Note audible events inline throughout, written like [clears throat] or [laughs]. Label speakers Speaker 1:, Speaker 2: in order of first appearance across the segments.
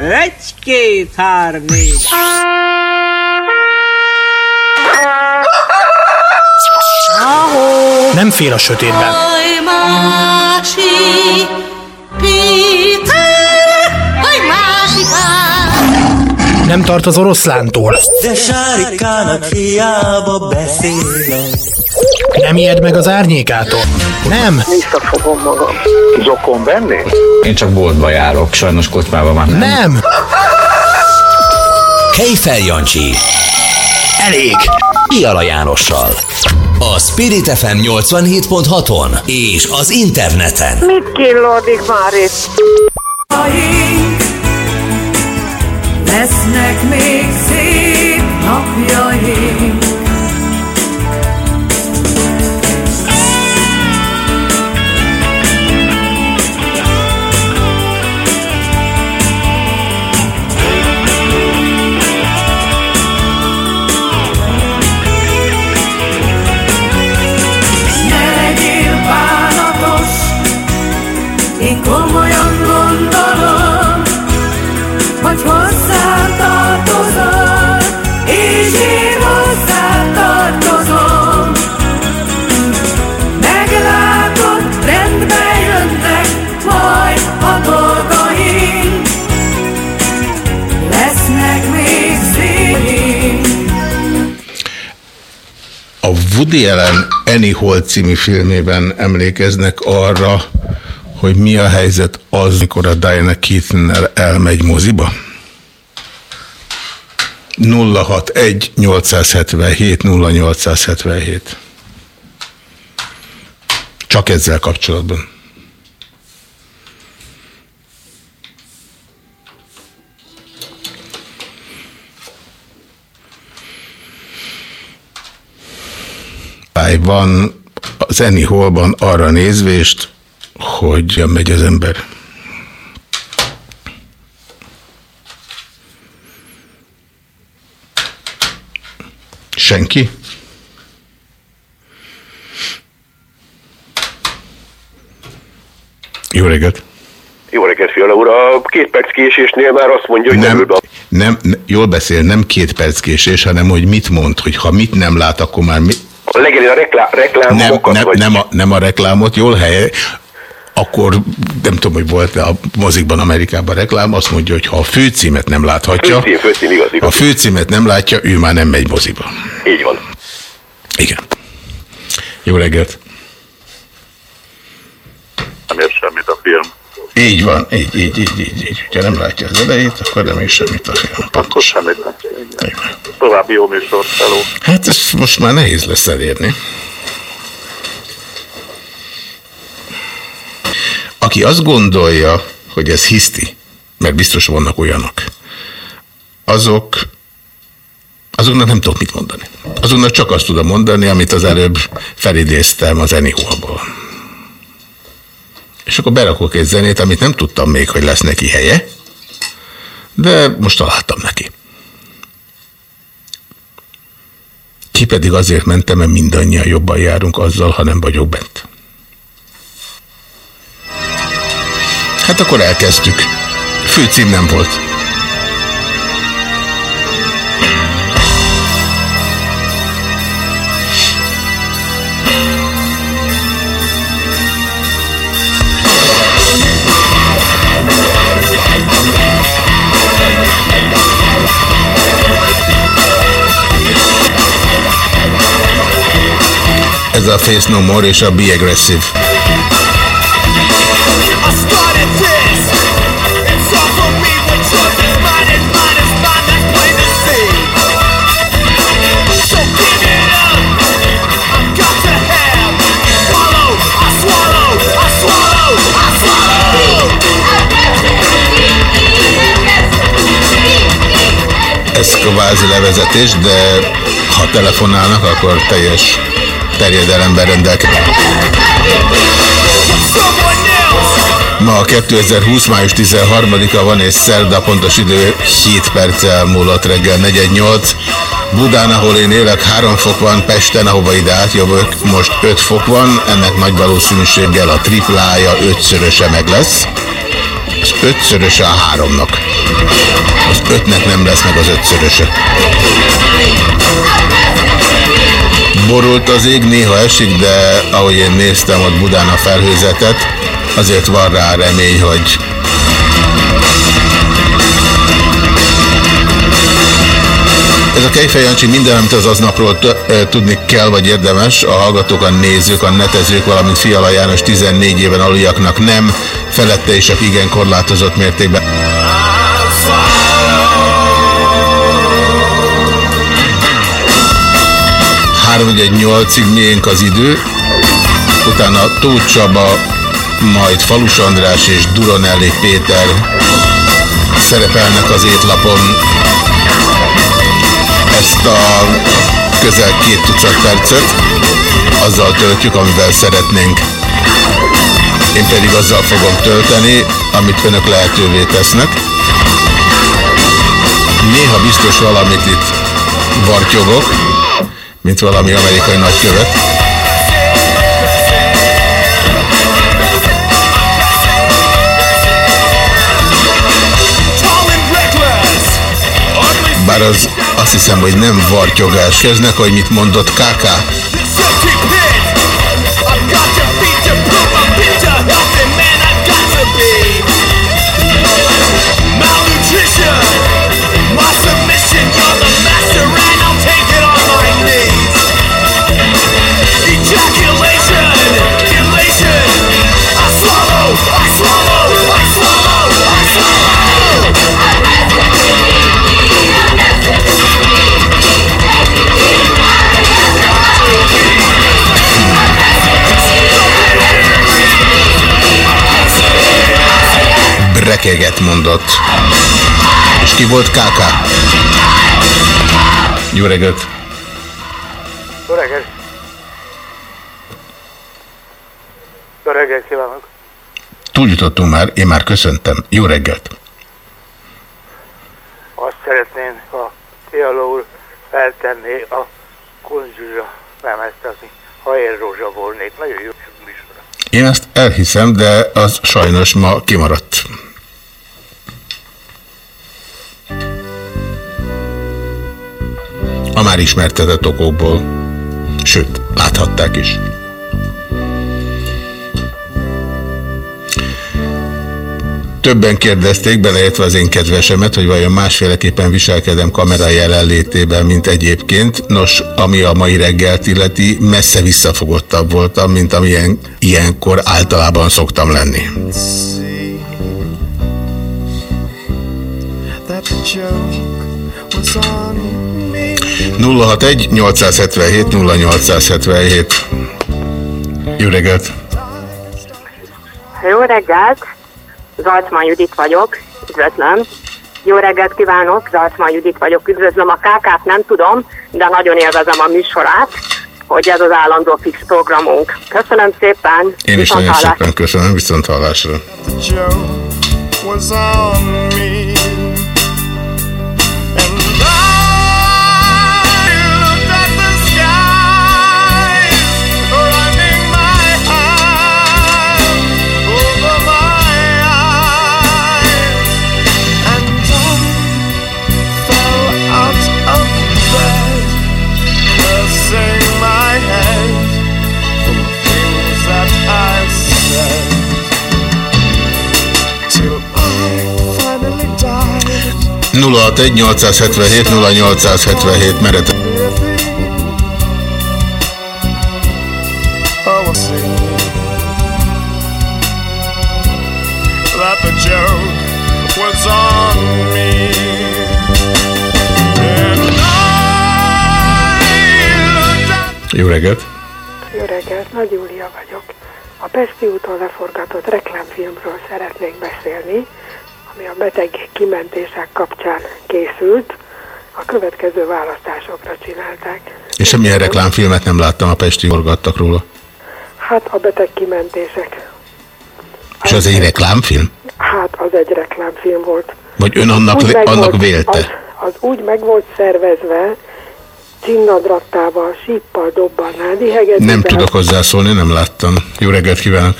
Speaker 1: Egy, két, három, négy.
Speaker 2: Nem fél a sötétben. Nem tart az oroszlántól.
Speaker 3: De sárikának hiába beszélek.
Speaker 2: Nem ijed meg az árnyékától. Nem.
Speaker 4: Visszafogom magam. Zokon venni?
Speaker 5: Én csak boltba járok, sajnos kocsmában már nem.
Speaker 2: Nem.
Speaker 6: Kejfel Jancsi.
Speaker 2: Elég.
Speaker 6: Piala Jánossal. A Spirit FM 87.6-on és az interneten.
Speaker 4: Mit killódik már itt?
Speaker 7: Lesznek még szép
Speaker 8: Woody Allen Hall című filmében emlékeznek arra, hogy mi a helyzet az, mikor a Diana keaton elmegy moziba? 061 877 0877 Csak ezzel kapcsolatban. Van az Eni Holban arra nézvést, hogy megy az ember. Senki? Jó reggelt!
Speaker 9: Jó reggelt, Fiala úr. A két perc késésnél már azt mondja, hogy nem,
Speaker 8: Nem, nem, ne- jól beszél, nem két perc késés, hanem hogy mit mond, hogy ha mit nem lát, akkor már mi,
Speaker 9: Legyen a reklá,
Speaker 8: nem,
Speaker 9: reklámokat,
Speaker 8: nem,
Speaker 9: vagy
Speaker 8: nem, a, nem a reklámot, jól hely, akkor nem tudom, hogy volt -e a mozikban Amerikában reklám, azt mondja, hogy ha a főcímet nem láthatja,
Speaker 9: főcím, főcím, igaz,
Speaker 8: ha a
Speaker 9: igaz.
Speaker 8: főcímet nem látja, ő már nem megy moziba.
Speaker 9: Így van.
Speaker 8: Igen. Jó reggelt!
Speaker 4: Nem ér semmit a film.
Speaker 8: Így van, így, így, így, így, így. Ha nem látja az elejét, akkor nem is semmit a film.
Speaker 4: Akkor semmit nem. További jó műsor, hello.
Speaker 8: Hát ezt most már nehéz lesz elérni. Aki azt gondolja, hogy ez hiszti, mert biztos vannak olyanok, azok, azoknak nem tudok mit mondani. Azoknak csak azt tudom mondani, amit az előbb felidéztem az Anyhol-ból. És akkor berakok egy zenét, amit nem tudtam még, hogy lesz neki helye, de most találtam neki. Ki pedig azért mentem, mert mindannyian jobban járunk azzal, ha nem vagyok bent. Hát akkor elkezdjük. Főcím nem volt. Ez a Face No More és a Be Aggressive. Ez kvázi levezetés, de ha telefonálnak, akkor teljes terjedelemben rendelkezik. Ma a 2020. május 13-a van és szerda, pontos idő 7 perccel múlott reggel 418. Budán, ahol én élek, 3 fok van, Pesten, ahova ide átjövök, most 5 fok van, ennek nagy valószínűséggel a triplája ötszöröse meg lesz. Az ötszöröse a háromnak. Az ötnek nem lesz meg az ötszöröse. Borult az ég, néha esik, de ahogy én néztem ott Budán a felhőzetet, azért van rá remény, hogy Ez a Kejfej Jancsi minden, amit az aznapról tudni kell, vagy érdemes, a hallgatók, a nézők, a netezők, valamint Fiala János 14 éven aluljaknak nem, felette is csak igen korlátozott mértékben. 3-1-8-ig miénk az idő, utána Tóth Csaba, majd Falus András és Duronelli Péter szerepelnek az étlapon. Ezt a közel két tucat percet azzal töltjük, amivel szeretnénk. Én pedig azzal fogom tölteni, amit önök lehetővé tesznek. Néha biztos valamit itt vartyogok, mint valami amerikai nagykövet. Bár az azt hiszem, hogy nem vartyogás. Kezdnek, hogy mit mondott KK. Brekeget mondott. És ki volt KK? Jó reggelt!
Speaker 1: Jó reggelt! Jó reggelt kívánok!
Speaker 8: Túljutottunk már, én már köszöntem. Jó reggelt!
Speaker 1: Azt szeretném, ha Fiala úr feltenné a konzsuzsa lemezt, ha én rózsa volnék. Nagyon jó műsor.
Speaker 8: Én ezt elhiszem, de az sajnos ma kimaradt. Már ismertetett okokból. Sőt, láthatták is. Többen kérdezték, beleértve az én kedvesemet, hogy vajon másféleképpen viselkedem kamera jelenlétében, mint egyébként. Nos, ami a mai reggelt illeti, messze visszafogottabb voltam, mint amilyen ilyenkor általában szoktam lenni.
Speaker 7: That joke was on.
Speaker 8: 061 877 0877 Jó reggelt!
Speaker 10: Jó reggelt! Zalcman Judit vagyok, üdvözlöm. Jó reggelt kívánok, Zalcman Judit vagyok, üdvözlöm a KK-t, nem tudom, de nagyon élvezem a műsorát, hogy ez az állandó fix programunk. Köszönöm szépen!
Speaker 8: Én is nagyon
Speaker 10: Viszonthallásra.
Speaker 8: szépen köszönöm, viszont hallásra. 061 877 0877 meret. Jó reggelt!
Speaker 11: Jó reggelt, Nagy Júlia vagyok. A Pesti úton leforgatott reklámfilmről szeretnék beszélni, ami a beteg kimentések kapcsán készült. A következő választásokra csinálták.
Speaker 8: És semmilyen reklámfilmet nem láttam, a Pesti forgattak róla.
Speaker 11: Hát a beteg kimentések.
Speaker 8: És az egy reklámfilm?
Speaker 11: Hát az egy reklámfilm volt.
Speaker 8: Vagy ön annak,
Speaker 11: Úgy
Speaker 8: annak
Speaker 11: volt-
Speaker 8: vélte?
Speaker 11: Az, az úgy meg volt szervezve, cinnadrattával, síppal, dobbannál, dihegetővel.
Speaker 8: Nem tudok hozzászólni, nem láttam. Jó reggelt kívánok!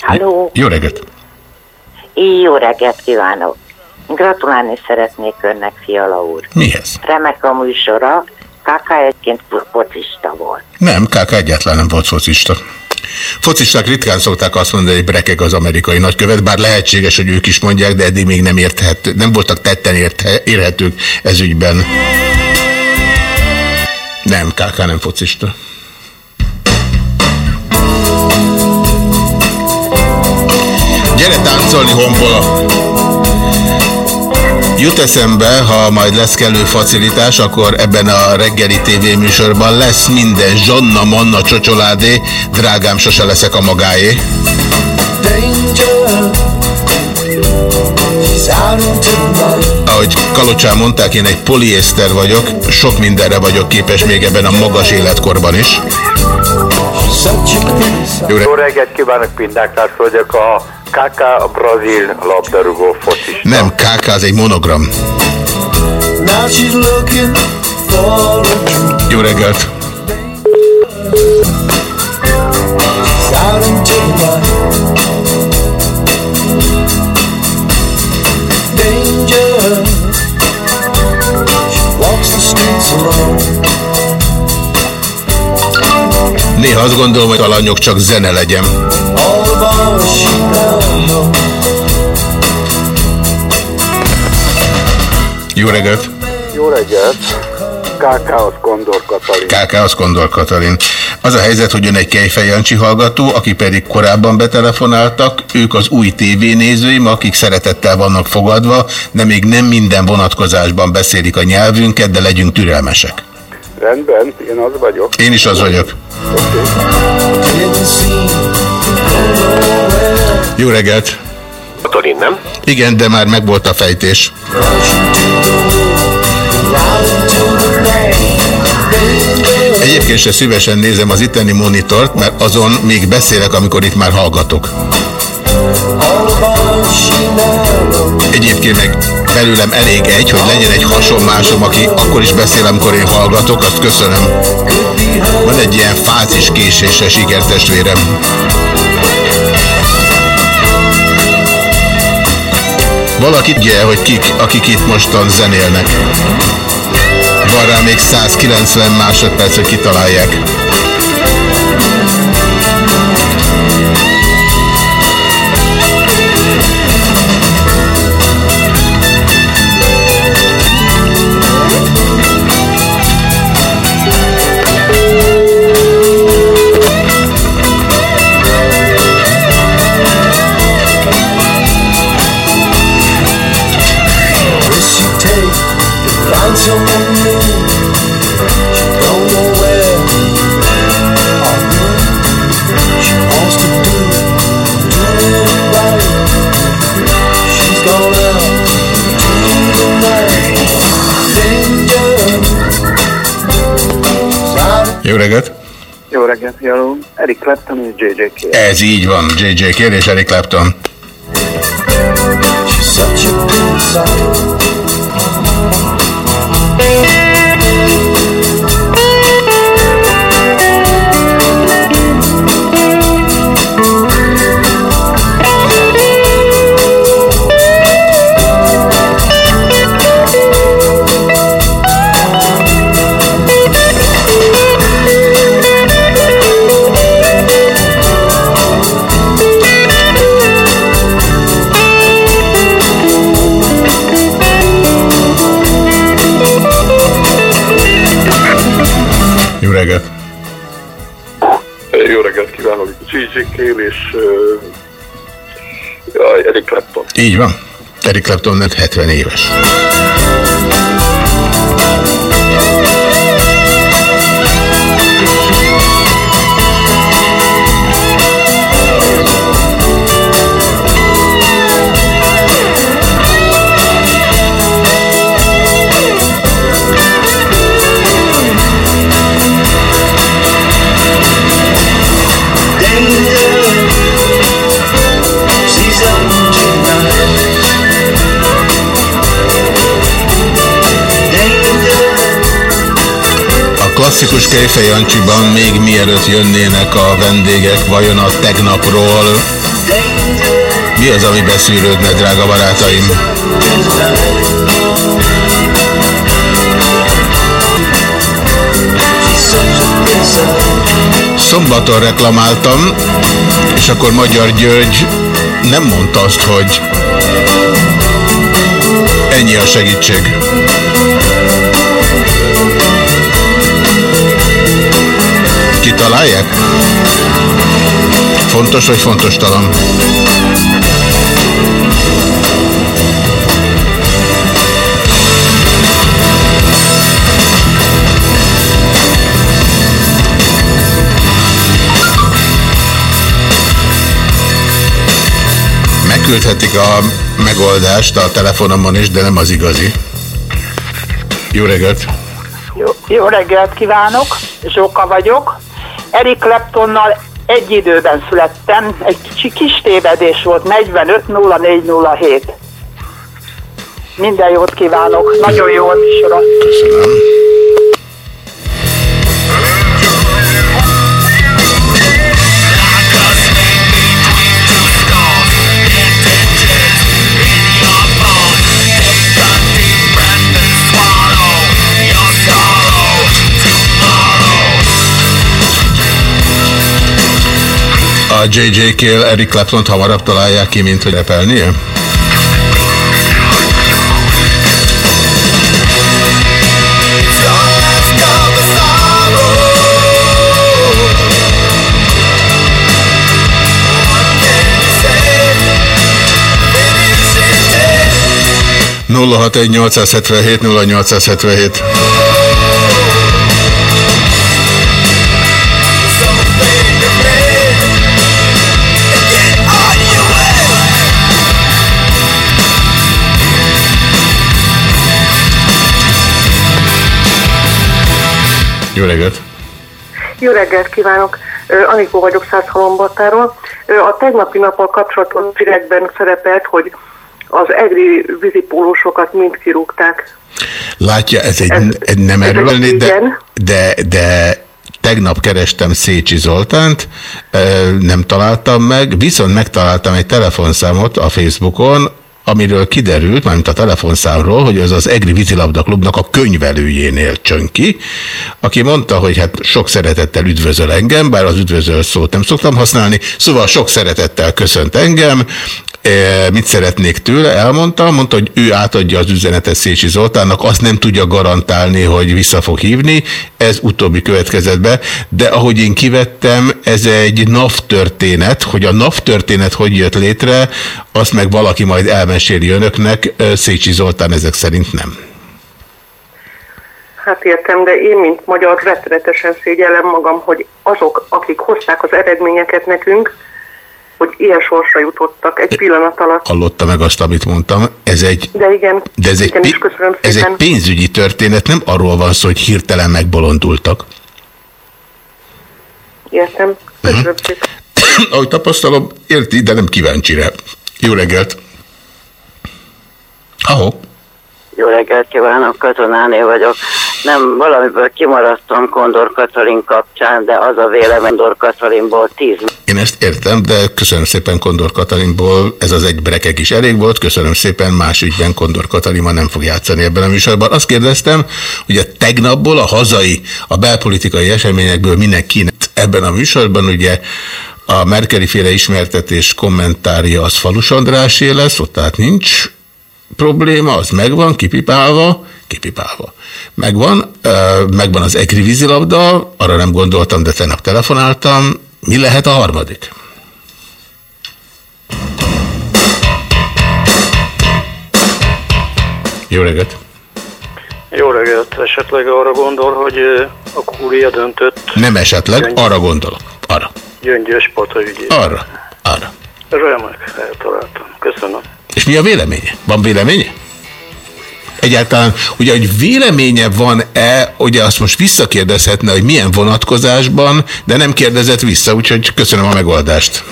Speaker 10: Halló,
Speaker 8: Jó reggelt!
Speaker 12: Jó reggelt kívánok! Gratulálni szeretnék önnek, Fiala úr.
Speaker 8: Mihez?
Speaker 12: Remek a műsora, Kaka egyként focista volt.
Speaker 8: Nem, KK egyáltalán nem volt focista. Focisták ritkán szokták azt mondani, hogy brekeg az amerikai nagykövet, bár lehetséges, hogy ők is mondják, de eddig még nem, érthet, nem voltak tetten érthe, érhetők ez ügyben. Nem, KK nem focista. Táncolni, honpola! Jut eszembe, ha majd lesz kellő facilitás, akkor ebben a reggeli tévéműsorban lesz minden zsonna, manna, csocsoládé, drágám, sose leszek a magáé. Ahogy Kalocsán mondták, én egy poliészter vagyok, sok mindenre vagyok képes még ebben a magas életkorban is.
Speaker 13: Jó, reggelt kívánok, Pindák vagyok, a KK a brazil labdarúgó focis.
Speaker 8: Nem, KK az egy monogram. Jó reggelt! Néha azt gondolom, hogy alanyok csak zene legyen. Jó reggelt!
Speaker 13: Jó reggelt! KK-hoz Kondor Katalin.
Speaker 8: KK-hoz Kondor Katalin. Az a helyzet, hogy ön egy Kejfej Jancsi hallgató, aki pedig korábban betelefonáltak, ők az új tévénézőim, akik szeretettel vannak fogadva, de még nem minden vonatkozásban beszélik a nyelvünket, de legyünk türelmesek.
Speaker 13: Rendben, én az vagyok.
Speaker 8: Én is az vagyok. Jó reggelt!
Speaker 9: Katalin, nem?
Speaker 8: Igen, de már megvolt a fejtés. Egyébként se szívesen nézem az itteni monitort, mert azon még beszélek, amikor itt már hallgatok. Egyébként meg belőlem elég egy, hogy legyen egy hasonmásom, aki akkor is beszél, amikor én hallgatok, azt köszönöm. Van egy ilyen fázis késése sikertestvérem. Valaki tudja, hogy kik, akik itt mostan zenélnek. Van rá még 190 másodperc, hogy kitalálják. Jó reggelt!
Speaker 13: Jó reggelt, Jaló. Eric Clapton és JJ Kér.
Speaker 8: Ez így van, JJ Kér és Eric Clapton. Jó reggelt!
Speaker 4: Jó reggelt kívánok, Gigi Kél és uh, Eric Clapton.
Speaker 8: Így van. Eric Clapton nem 70 éves. Klasszikus Kejfej Jancsiban még mielőtt jönnének a vendégek, vajon a tegnapról Mi az, ami beszűrődne, drága barátaim? Szombaton reklamáltam, és akkor Magyar György nem mondta azt, hogy ennyi a segítség. Kitalálják? Fontos vagy fontos talán? Megküldhetik a megoldást a telefonomon is, de nem az igazi. Jó reggelt!
Speaker 14: Jó, jó reggelt kívánok, Zsóka vagyok. Eric Claptonnal egy időben születtem, egy kicsi kis tévedés volt, 450407. Minden jót kívánok, nagyon jó a műsora.
Speaker 8: Köszönöm. A J.J. Kill Eric Clapton-t hamarabb találják ki, mint hogy repelnie? nulla hat egy 877 0877 Jó reggelt!
Speaker 15: Jó reggelt kívánok! Anikó vagyok Százhalombatáról. A tegnapi nappal kapcsolatos direktben szerepelt, hogy az egri vízipólósokat mind kirúgták.
Speaker 8: Látja, ez egy, ez, egy nem lenni, de, de, de tegnap kerestem Szécsi Zoltánt, nem találtam meg, viszont megtaláltam egy telefonszámot a Facebookon, amiről kiderült, mármint a telefonszámról, hogy az az Egri Vízilabda Klubnak a könyvelőjénél csönki, aki mondta, hogy hát sok szeretettel üdvözöl engem, bár az üdvözöl szót nem szoktam használni, szóval sok szeretettel köszönt engem, mit szeretnék tőle, elmondta, mondta, hogy ő átadja az üzenetet Szécsi Zoltánnak, azt nem tudja garantálni, hogy vissza fog hívni, ez utóbbi következett be, de ahogy én kivettem, ez egy NAV történet, hogy a NAV történet hogy jött létre, azt meg valaki majd elmeséli önöknek, E, Szécsi Zoltán ezek szerint nem.
Speaker 15: Hát értem, de én, mint magyar, rettenetesen szégyellem magam, hogy azok, akik hozták az eredményeket nekünk, hogy ilyen sorsra jutottak egy pillanat alatt.
Speaker 8: Hallotta meg azt, amit mondtam. Ez egy,
Speaker 15: De igen,
Speaker 8: de ez egy,
Speaker 15: igen,
Speaker 8: pi-
Speaker 15: köszönöm
Speaker 8: ez
Speaker 15: szépen.
Speaker 8: egy pénzügyi történet, nem arról van szó, hogy hirtelen megbolondultak.
Speaker 15: Értem, köszönöm szépen. [coughs]
Speaker 8: Ahogy tapasztalom, érti, de nem kíváncsi rá. Jó reggelt! Ahó,
Speaker 16: Jó reggelt kívánok, Katonáné vagyok. Nem, valamiből kimaradtam Kondor Katalin kapcsán, de az a vélemény Kondor Katalinból 10
Speaker 8: én ezt értem, de köszönöm szépen Kondor Katalinból, ez az egy brekek is elég volt, köszönöm szépen, más ügyben Kondor Katalin ma nem fog játszani ebben a műsorban. Azt kérdeztem, hogy a tegnapból a hazai, a belpolitikai eseményekből mindenkinek ebben a műsorban ugye a Merkeli féle ismertetés kommentárja az Falus Andrásé lesz, ott tehát nincs probléma, az megvan, kipipálva, kipipálva. Megvan, megvan az egri vízilabda, arra nem gondoltam, de tegnap telefonáltam. Mi lehet a harmadik? Jó reggelt!
Speaker 17: Jó reggelt, esetleg arra gondol, hogy a kúria döntött
Speaker 8: Nem esetleg, arra gondolok. Arra.
Speaker 17: gyöngyös pata.
Speaker 8: Arra. Arra.
Speaker 17: Remek, eltaláltam. Köszönöm.
Speaker 8: És mi a véleménye? Van véleménye? Egyáltalán, ugye, hogy véleménye van-e, ugye azt most visszakérdezhetne, hogy milyen vonatkozásban, de nem kérdezett vissza, úgyhogy köszönöm a megoldást.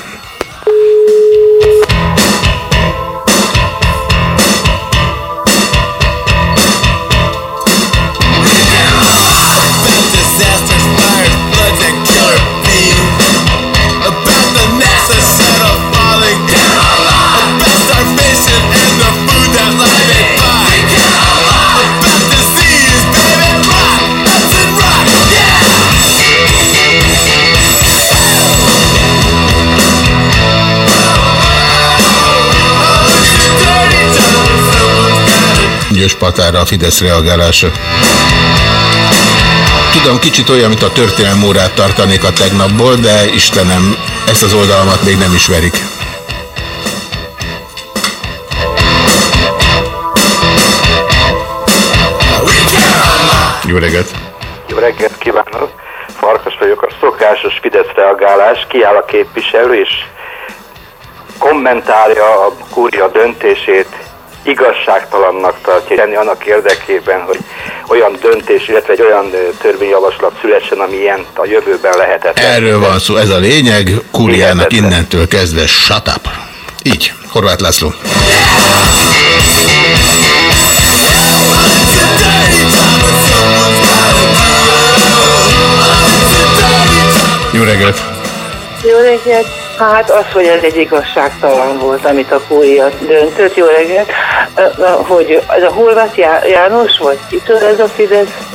Speaker 8: Patára a Fidesz reagálása. Tudom, kicsit olyan, mint a történelmi órát tartanék a tegnapból, de Istenem, ezt az oldalamat még nem ismerik. Jó reggelt!
Speaker 18: Jó reggelt kívánok! Farkas vagyok, a szokásos Fidesz reagálás, kiáll a képviselő és kommentálja a kúria döntését, igazságtalannak tartja tenni annak érdekében, hogy olyan döntés, illetve egy olyan törvényjavaslat szülessen, ami ilyen a jövőben lehetett.
Speaker 8: Erről van szó, ez a lényeg. Kúriának innentől kezdve shut up. Így, Horváth László. Jó reggelt!
Speaker 19: Jó reggelt! Hát az, hogy ez egy igazságtalan volt, amit a kúria döntött. Jó reggelt! Hogy ez a Horváth Já- János, vagy kitől ez a Fidesz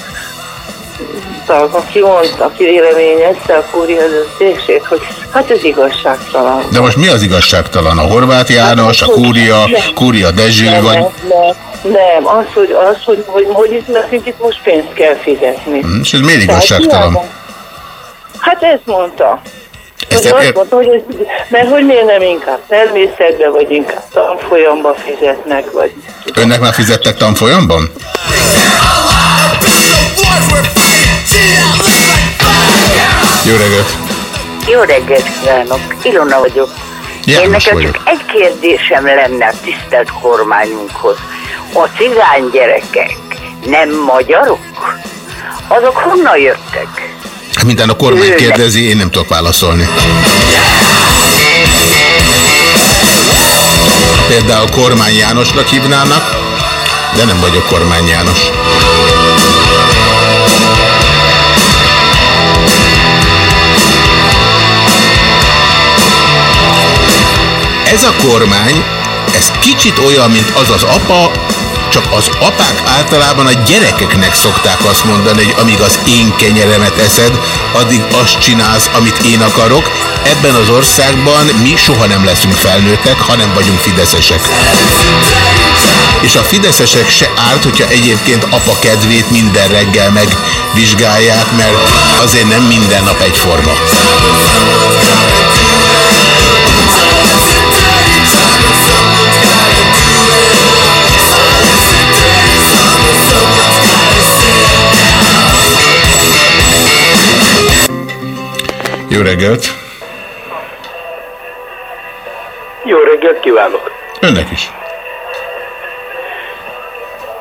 Speaker 19: tag, aki mondta, aki véleményezte a kúria döntését, hogy hát ez igazságtalan.
Speaker 8: De most mi az igazságtalan? A Horváth János, a Kúria, Kúria Dezső, vagy...
Speaker 19: Nem, nem, nem, az, hogy, az, hogy, hogy, hogy itt nekünk itt most pénzt kell fizetni.
Speaker 8: Hm, És ez miért igazságtalan?
Speaker 19: Hát ezt mondta.
Speaker 8: Ezt
Speaker 19: azt mondta, hogy ez, mert hogy miért nem inkább természetbe, vagy inkább tanfolyamba fizetnek, vagy...
Speaker 8: Önnek már fizettek tanfolyamban? Jó reggelt!
Speaker 20: Jó reggelt kívánok, Ilona vagyok.
Speaker 8: János
Speaker 20: Én nekem
Speaker 8: vagyok.
Speaker 20: csak egy kérdésem lenne a tisztelt kormányunkhoz. A cigány gyerekek nem magyarok? Azok honnan jöttek?
Speaker 8: Hát Minden a kormány kérdezi, én nem tudok válaszolni. Például Kormány Jánosnak hívnának, de nem vagyok Kormány János. Ez a kormány, ez kicsit olyan, mint az az apa, csak az apák általában a gyerekeknek szokták azt mondani, hogy amíg az én kenyeremet eszed, addig azt csinálsz, amit én akarok. Ebben az országban mi soha nem leszünk felnőttek, hanem vagyunk fideszesek. És a fideszesek se árt, hogyha egyébként apa kedvét minden reggel megvizsgálják, mert azért nem minden nap egyforma. Jó reggelt!
Speaker 17: Jó reggelt kívánok!
Speaker 8: Önnek is.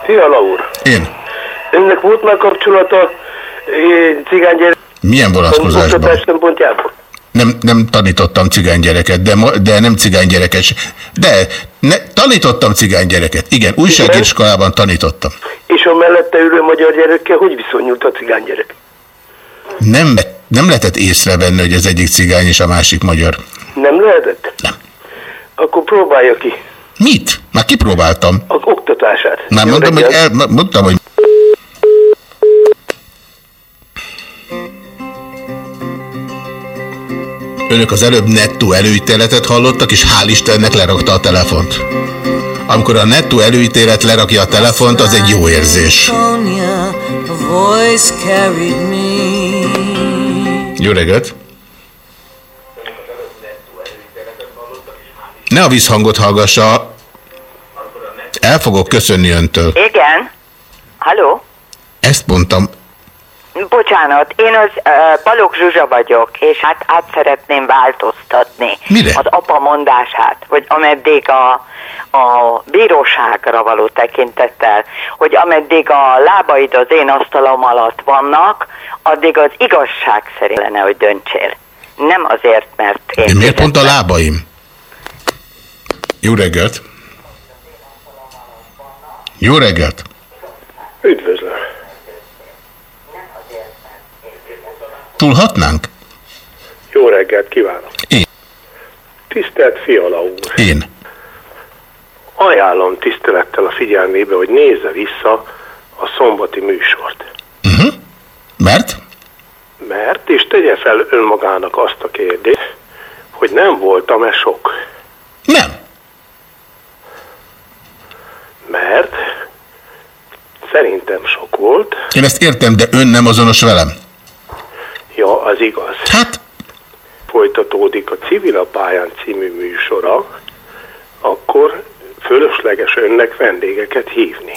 Speaker 17: Fiala úr,
Speaker 8: Én.
Speaker 17: önnek volt már kapcsolata eh, cigánygyerek
Speaker 8: Milyen vonatkozásban? Nem, nem tanítottam cigánygyereket, de, de nem cigánygyereket. se- De ne, tanítottam cigánygyereket. Igen, újságíróskolában tanítottam.
Speaker 17: És a mellette ülő magyar gyerekkel hogy viszonyult a cigánygyerek?
Speaker 8: Nem, nem lehetett észrevenni, hogy az egyik cigány és a másik magyar.
Speaker 17: Nem lehetett? Nem. Akkor próbálja ki
Speaker 8: Mit? Már kipróbáltam.
Speaker 17: az oktatását.
Speaker 8: Már
Speaker 17: Jó
Speaker 8: mondtam, hogy,
Speaker 17: reggelt.
Speaker 8: el, mondtam, hogy Önök az előbb nettó előítéletet hallottak, és hál' Istennek lerakta a telefont. Amikor a nettó előítélet lerakja a telefont, az egy jó érzés. Jó reggelt! Ne a visszhangot hallgassa. El fogok köszönni öntől.
Speaker 20: Igen? Halló?
Speaker 8: Ezt mondtam.
Speaker 20: Bocsánat, én az uh, Balogh Zsuzsa vagyok, és hát át szeretném változtatni
Speaker 8: Mire?
Speaker 20: az apa mondását, hogy ameddig a, a bíróságra való tekintettel, hogy ameddig a lábaid az én asztalom alatt vannak, addig az igazság szerint lenne, hogy döntsél. Nem azért, mert én...
Speaker 8: De miért pont a lábaim? Jó reggelt! Jó reggelt!
Speaker 17: Üdvözlöm.
Speaker 8: Túlhatnánk?
Speaker 17: Jó reggelt kívánok.
Speaker 8: Én.
Speaker 17: Tisztelt Fiala úr,
Speaker 8: Én.
Speaker 17: ajánlom tisztelettel a figyelmébe, hogy nézze vissza a szombati műsort.
Speaker 8: Uh-huh. Mert?
Speaker 17: Mert, és tegye fel önmagának azt a kérdést, hogy nem voltam-e sok.
Speaker 8: Nem.
Speaker 17: Mert Szerintem sok volt.
Speaker 8: Én ezt értem, de ön nem azonos velem.
Speaker 17: Ja, az igaz.
Speaker 8: Hát?
Speaker 17: Folytatódik a Civil a pályán című műsora, akkor fölösleges önnek vendégeket hívni.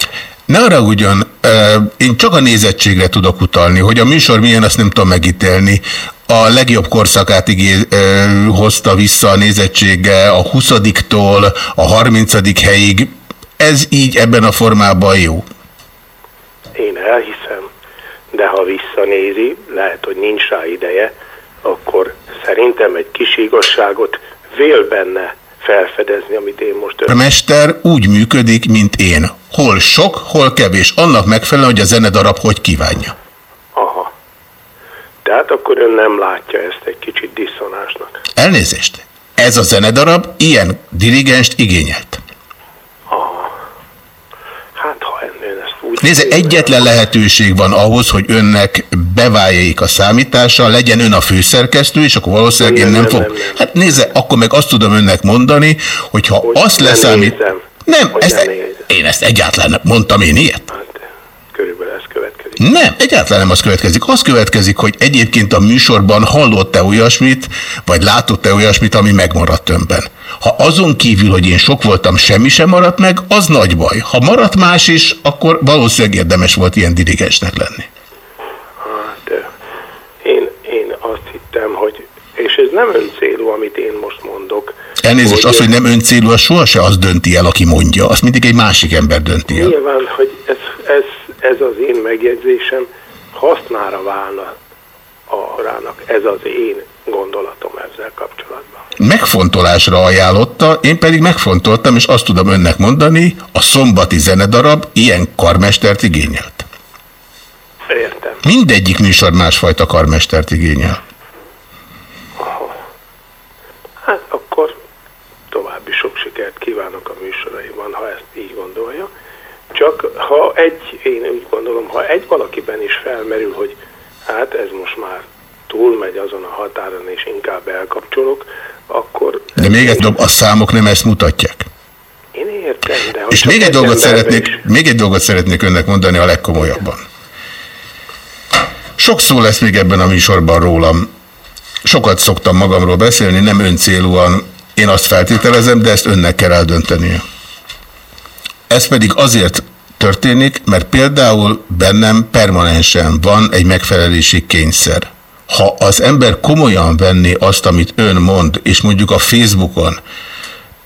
Speaker 8: Ne arra ugyan, én csak a nézettségre tudok utalni, hogy a műsor milyen, azt nem tudom megítélni. A legjobb korszakát igé, ö, hozta vissza a nézettsége a 20-tól a 30 helyig. Ez így ebben a formában jó.
Speaker 17: Én elhiszem, de ha visszanézi, lehet, hogy nincs rá ideje, akkor szerintem egy kis igazságot vél benne felfedezni, amit én most...
Speaker 8: A mester úgy működik, mint én. Hol sok, hol kevés. Annak megfelelően, hogy a zenedarab hogy kívánja.
Speaker 17: Aha. Tehát akkor ön nem látja ezt egy kicsit diszonásnak.
Speaker 8: Elnézést. Ez a zenedarab ilyen dirigenst igényelt.
Speaker 17: Hát ha ön ezt úgy...
Speaker 8: Nézze, egyetlen lehetőség van ahhoz, hogy önnek beváljék a számítása, legyen ön a főszerkesztő, és akkor valószínűleg én nem, fog... Hát nézze, akkor meg azt tudom önnek mondani, hogy ha azt
Speaker 17: nem
Speaker 8: leszámít... Nem, ezt,
Speaker 17: nem nézem.
Speaker 8: én ezt egyáltalán nem mondtam én ilyet.
Speaker 17: Körülbelül ez következik.
Speaker 8: Nem, egyáltalán nem az következik. Az következik, hogy egyébként a műsorban hallott-e olyasmit, vagy látott-e olyasmit, ami megmaradt önben. Ha azon kívül, hogy én sok voltam, semmi sem maradt meg, az nagy baj. Ha maradt más is, akkor valószínűleg érdemes volt ilyen dirigensnek lenni.
Speaker 17: Hát én, én azt hittem, hogy... És ez nem ön célú, amit én most mondok.
Speaker 8: Elnézést, az, hogy nem öncélú, az sohasem az dönti el, aki mondja. Azt mindig egy másik ember dönti el.
Speaker 17: Nyilván, hogy ez, ez, ez az én megjegyzésem hasznára válna a rának. Ez az én gondolatom ezzel kapcsolatban.
Speaker 8: Megfontolásra ajánlotta, én pedig megfontoltam, és azt tudom önnek mondani, a szombati zenedarab ilyen karmestert igényelt.
Speaker 17: Értem.
Speaker 8: Mindegyik műsor másfajta karmestert igényel.
Speaker 17: Hát akkor további sok sikert kívánok a műsoraiban, ha ezt így. Csak ha egy, én úgy gondolom, ha egy valakiben is felmerül, hogy hát ez most már túlmegy azon a határon, és inkább elkapcsolok, akkor
Speaker 8: De még egy dolog, a számok nem ezt mutatják.
Speaker 17: én értem, de
Speaker 8: És még egy, dolgot szeretnék, még egy dolgot szeretnék önnek mondani a legkomolyabban. Sok szó lesz még ebben a műsorban rólam. Sokat szoktam magamról beszélni, nem öncélúan. Én azt feltételezem, de ezt önnek kell eldöntenie. Ez pedig azért történik, mert például bennem permanensen van egy megfelelési kényszer. Ha az ember komolyan venné azt, amit ön mond, és mondjuk a Facebookon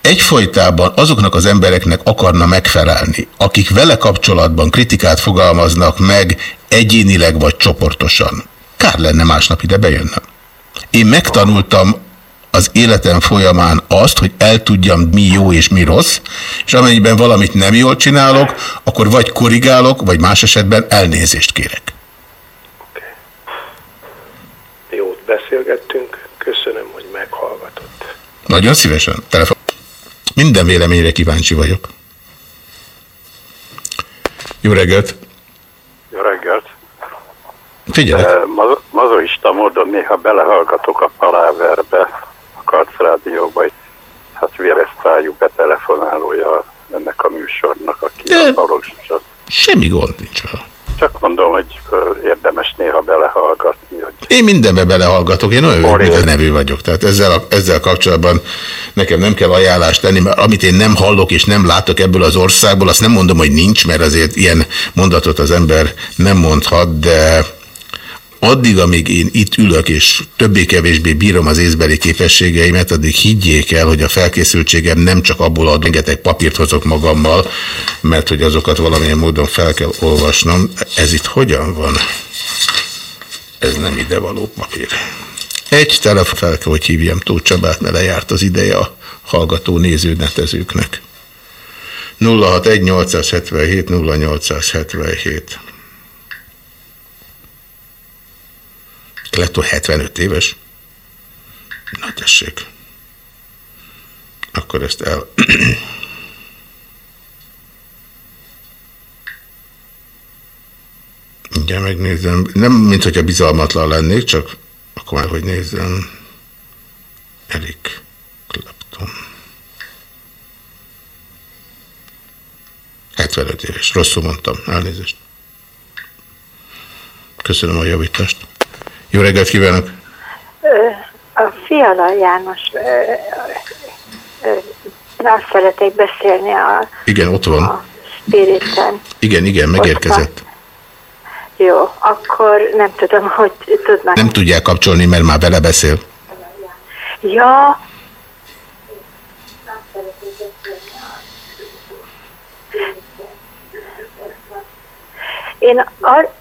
Speaker 8: egyfolytában azoknak az embereknek akarna megfelelni, akik vele kapcsolatban kritikát fogalmaznak meg egyénileg vagy csoportosan, kár lenne másnap ide bejönnem. Én megtanultam az életem folyamán azt, hogy el tudjam, mi jó és mi rossz, és amennyiben valamit nem jól csinálok, akkor vagy korrigálok, vagy más esetben elnézést kérek.
Speaker 17: jót beszélgettünk, köszönöm, hogy meghallgatott.
Speaker 8: Nagyon szívesen. Telefon. Minden véleményre kíváncsi vagyok. Jó reggelt!
Speaker 21: Jó reggelt!
Speaker 8: Figyelek.
Speaker 21: Mazo- Mazoista módon néha belehallgatok a paláverbe, karcrádióba, hogy hát Véresztályú betelefonálója ennek a műsornak, aki a valós.
Speaker 8: Semmi gond nincs vele.
Speaker 21: Csak mondom, hogy érdemes néha belehallgatni, hogy
Speaker 8: Én mindenbe belehallgatok, én olyan mint nevű vagyok. Tehát ezzel, a- ezzel kapcsolatban nekem nem kell ajánlást tenni, mert amit én nem hallok és nem látok ebből az országból, azt nem mondom, hogy nincs, mert azért ilyen mondatot az ember nem mondhat, de addig, amíg én itt ülök, és többé-kevésbé bírom az észbeli képességeimet, addig higgyék el, hogy a felkészültségem nem csak abból ad, rengeteg papírt hozok magammal, mert hogy azokat valamilyen módon fel kell olvasnom. Ez itt hogyan van? Ez nem ide való papír. Egy telefon fel kell, hogy hívjam Tóth Csabát, mert lejárt az ideje a hallgató néző netezőknek. 061 877 0877 Lettó 75 éves. Na tessék. Akkor ezt el... [clears throat] Ugye megnézem. Nem, mint hogyha bizalmatlan lennék, csak akkor már, hogy nézzem. Erik Clapton. felötérés. Rosszul mondtam. Elnézést. Köszönöm a javítást. Jó reggelt kívánok!
Speaker 22: A Fiala János, azt szeretnék beszélni a
Speaker 8: Igen, ott van.
Speaker 22: Spiriten.
Speaker 8: Igen, igen, megérkezett.
Speaker 22: Jó, akkor nem tudom, hogy tudnak.
Speaker 8: Nem tudják kapcsolni, mert már vele beszél.
Speaker 22: Ja. Én ar-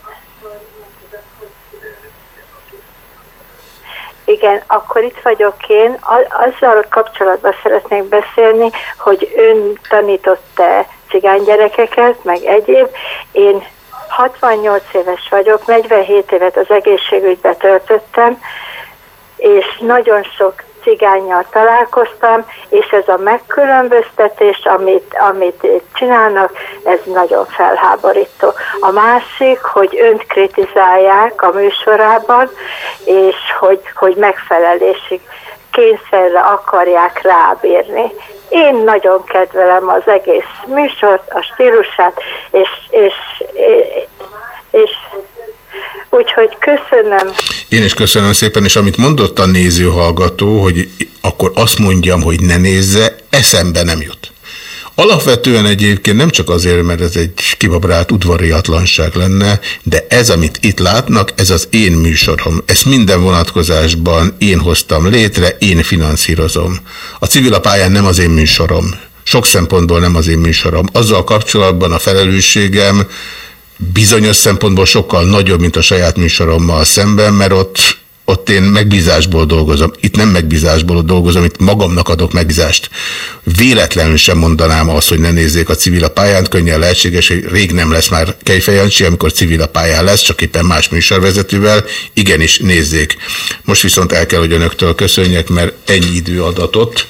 Speaker 22: Igen, akkor itt vagyok én. Azzal kapcsolatban szeretnék beszélni, hogy ön tanított-e cigánygyerekeket, meg egyéb. Én 68 éves vagyok, 47 évet az egészségügybe töltöttem, és nagyon sok cigányjal találkoztam, és ez a megkülönböztetés, amit, amit csinálnak, ez nagyon felháborító. A másik, hogy önt kritizálják a műsorában, és hogy, hogy megfelelésig kényszerre akarják rábírni. Én nagyon kedvelem az egész műsort, a stílusát, és, és, és, és úgyhogy köszönöm.
Speaker 8: Én is köszönöm szépen, és amit mondott a néző-hallgató, hogy akkor azt mondjam, hogy ne nézze, eszembe nem jut. Alapvetően egyébként nem csak azért, mert ez egy kibabrált udvariatlanság lenne, de ez, amit itt látnak, ez az én műsorom. Ezt minden vonatkozásban én hoztam létre, én finanszírozom. A civil a pályán nem az én műsorom. Sok szempontból nem az én műsorom. Azzal kapcsolatban a felelősségem bizonyos szempontból sokkal nagyobb, mint a saját műsorommal szemben, mert ott, ott én megbízásból dolgozom. Itt nem megbízásból dolgozom, itt magamnak adok megbízást. Véletlenül sem mondanám azt, hogy ne nézzék a civil a pályán, könnyen lehetséges, hogy rég nem lesz már Kejfejancsi, amikor civil a pályán lesz, csak éppen más műsorvezetővel. Igenis, nézzék. Most viszont el kell, hogy önöktől köszönjek, mert ennyi idő adatot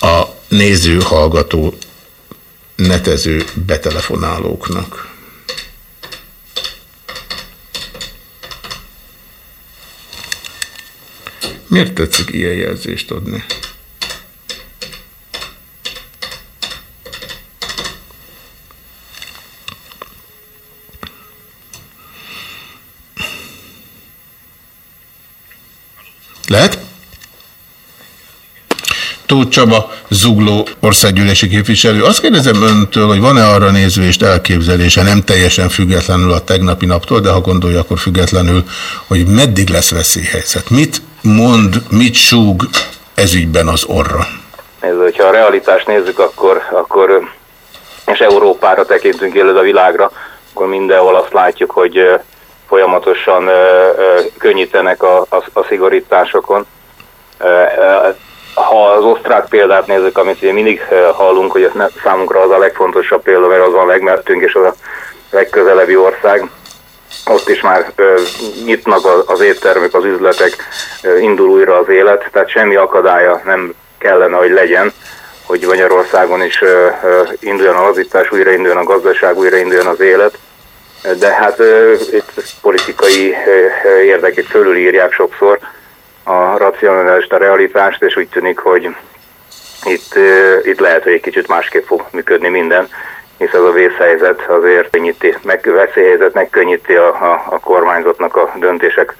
Speaker 8: a néző, hallgató, netező betelefonálóknak. Miért tetszik ilyen jelzést adni? Lehet? Tóth Csaba, Zugló országgyűlési képviselő. Azt kérdezem öntől, hogy van-e arra nézvést elképzelése, nem teljesen függetlenül a tegnapi naptól, de ha gondolja, akkor függetlenül, hogy meddig lesz veszélyhelyzet. Mit mond, mit súg ezügyben az orra?
Speaker 23: Ez, hogyha a realitást nézzük, akkor, akkor és Európára tekintünk, illetve a világra, akkor mindenhol azt látjuk, hogy folyamatosan könnyítenek a, a, a szigorításokon. Ha az osztrák példát nézzük, amit ugye mindig hallunk, hogy ez számunkra az a legfontosabb példa, mert az van legmertünk, és az a legközelebbi ország, ott is már nyitnak az éttermek, az üzletek, indul újra az élet, tehát semmi akadálya nem kellene, hogy legyen, hogy Magyarországon is induljon a lazítás, újrainduljon a gazdaság, újrainduljon az élet. De hát itt politikai érdekek fölülírják sokszor a racionális a realitást, és úgy tűnik, hogy itt, itt lehet, hogy egy kicsit másképp fog működni minden, hisz ez a vészhelyzet azért könnyíti, meg, veszélyhelyzet megkönnyíti a, a, a kormányzatnak a döntések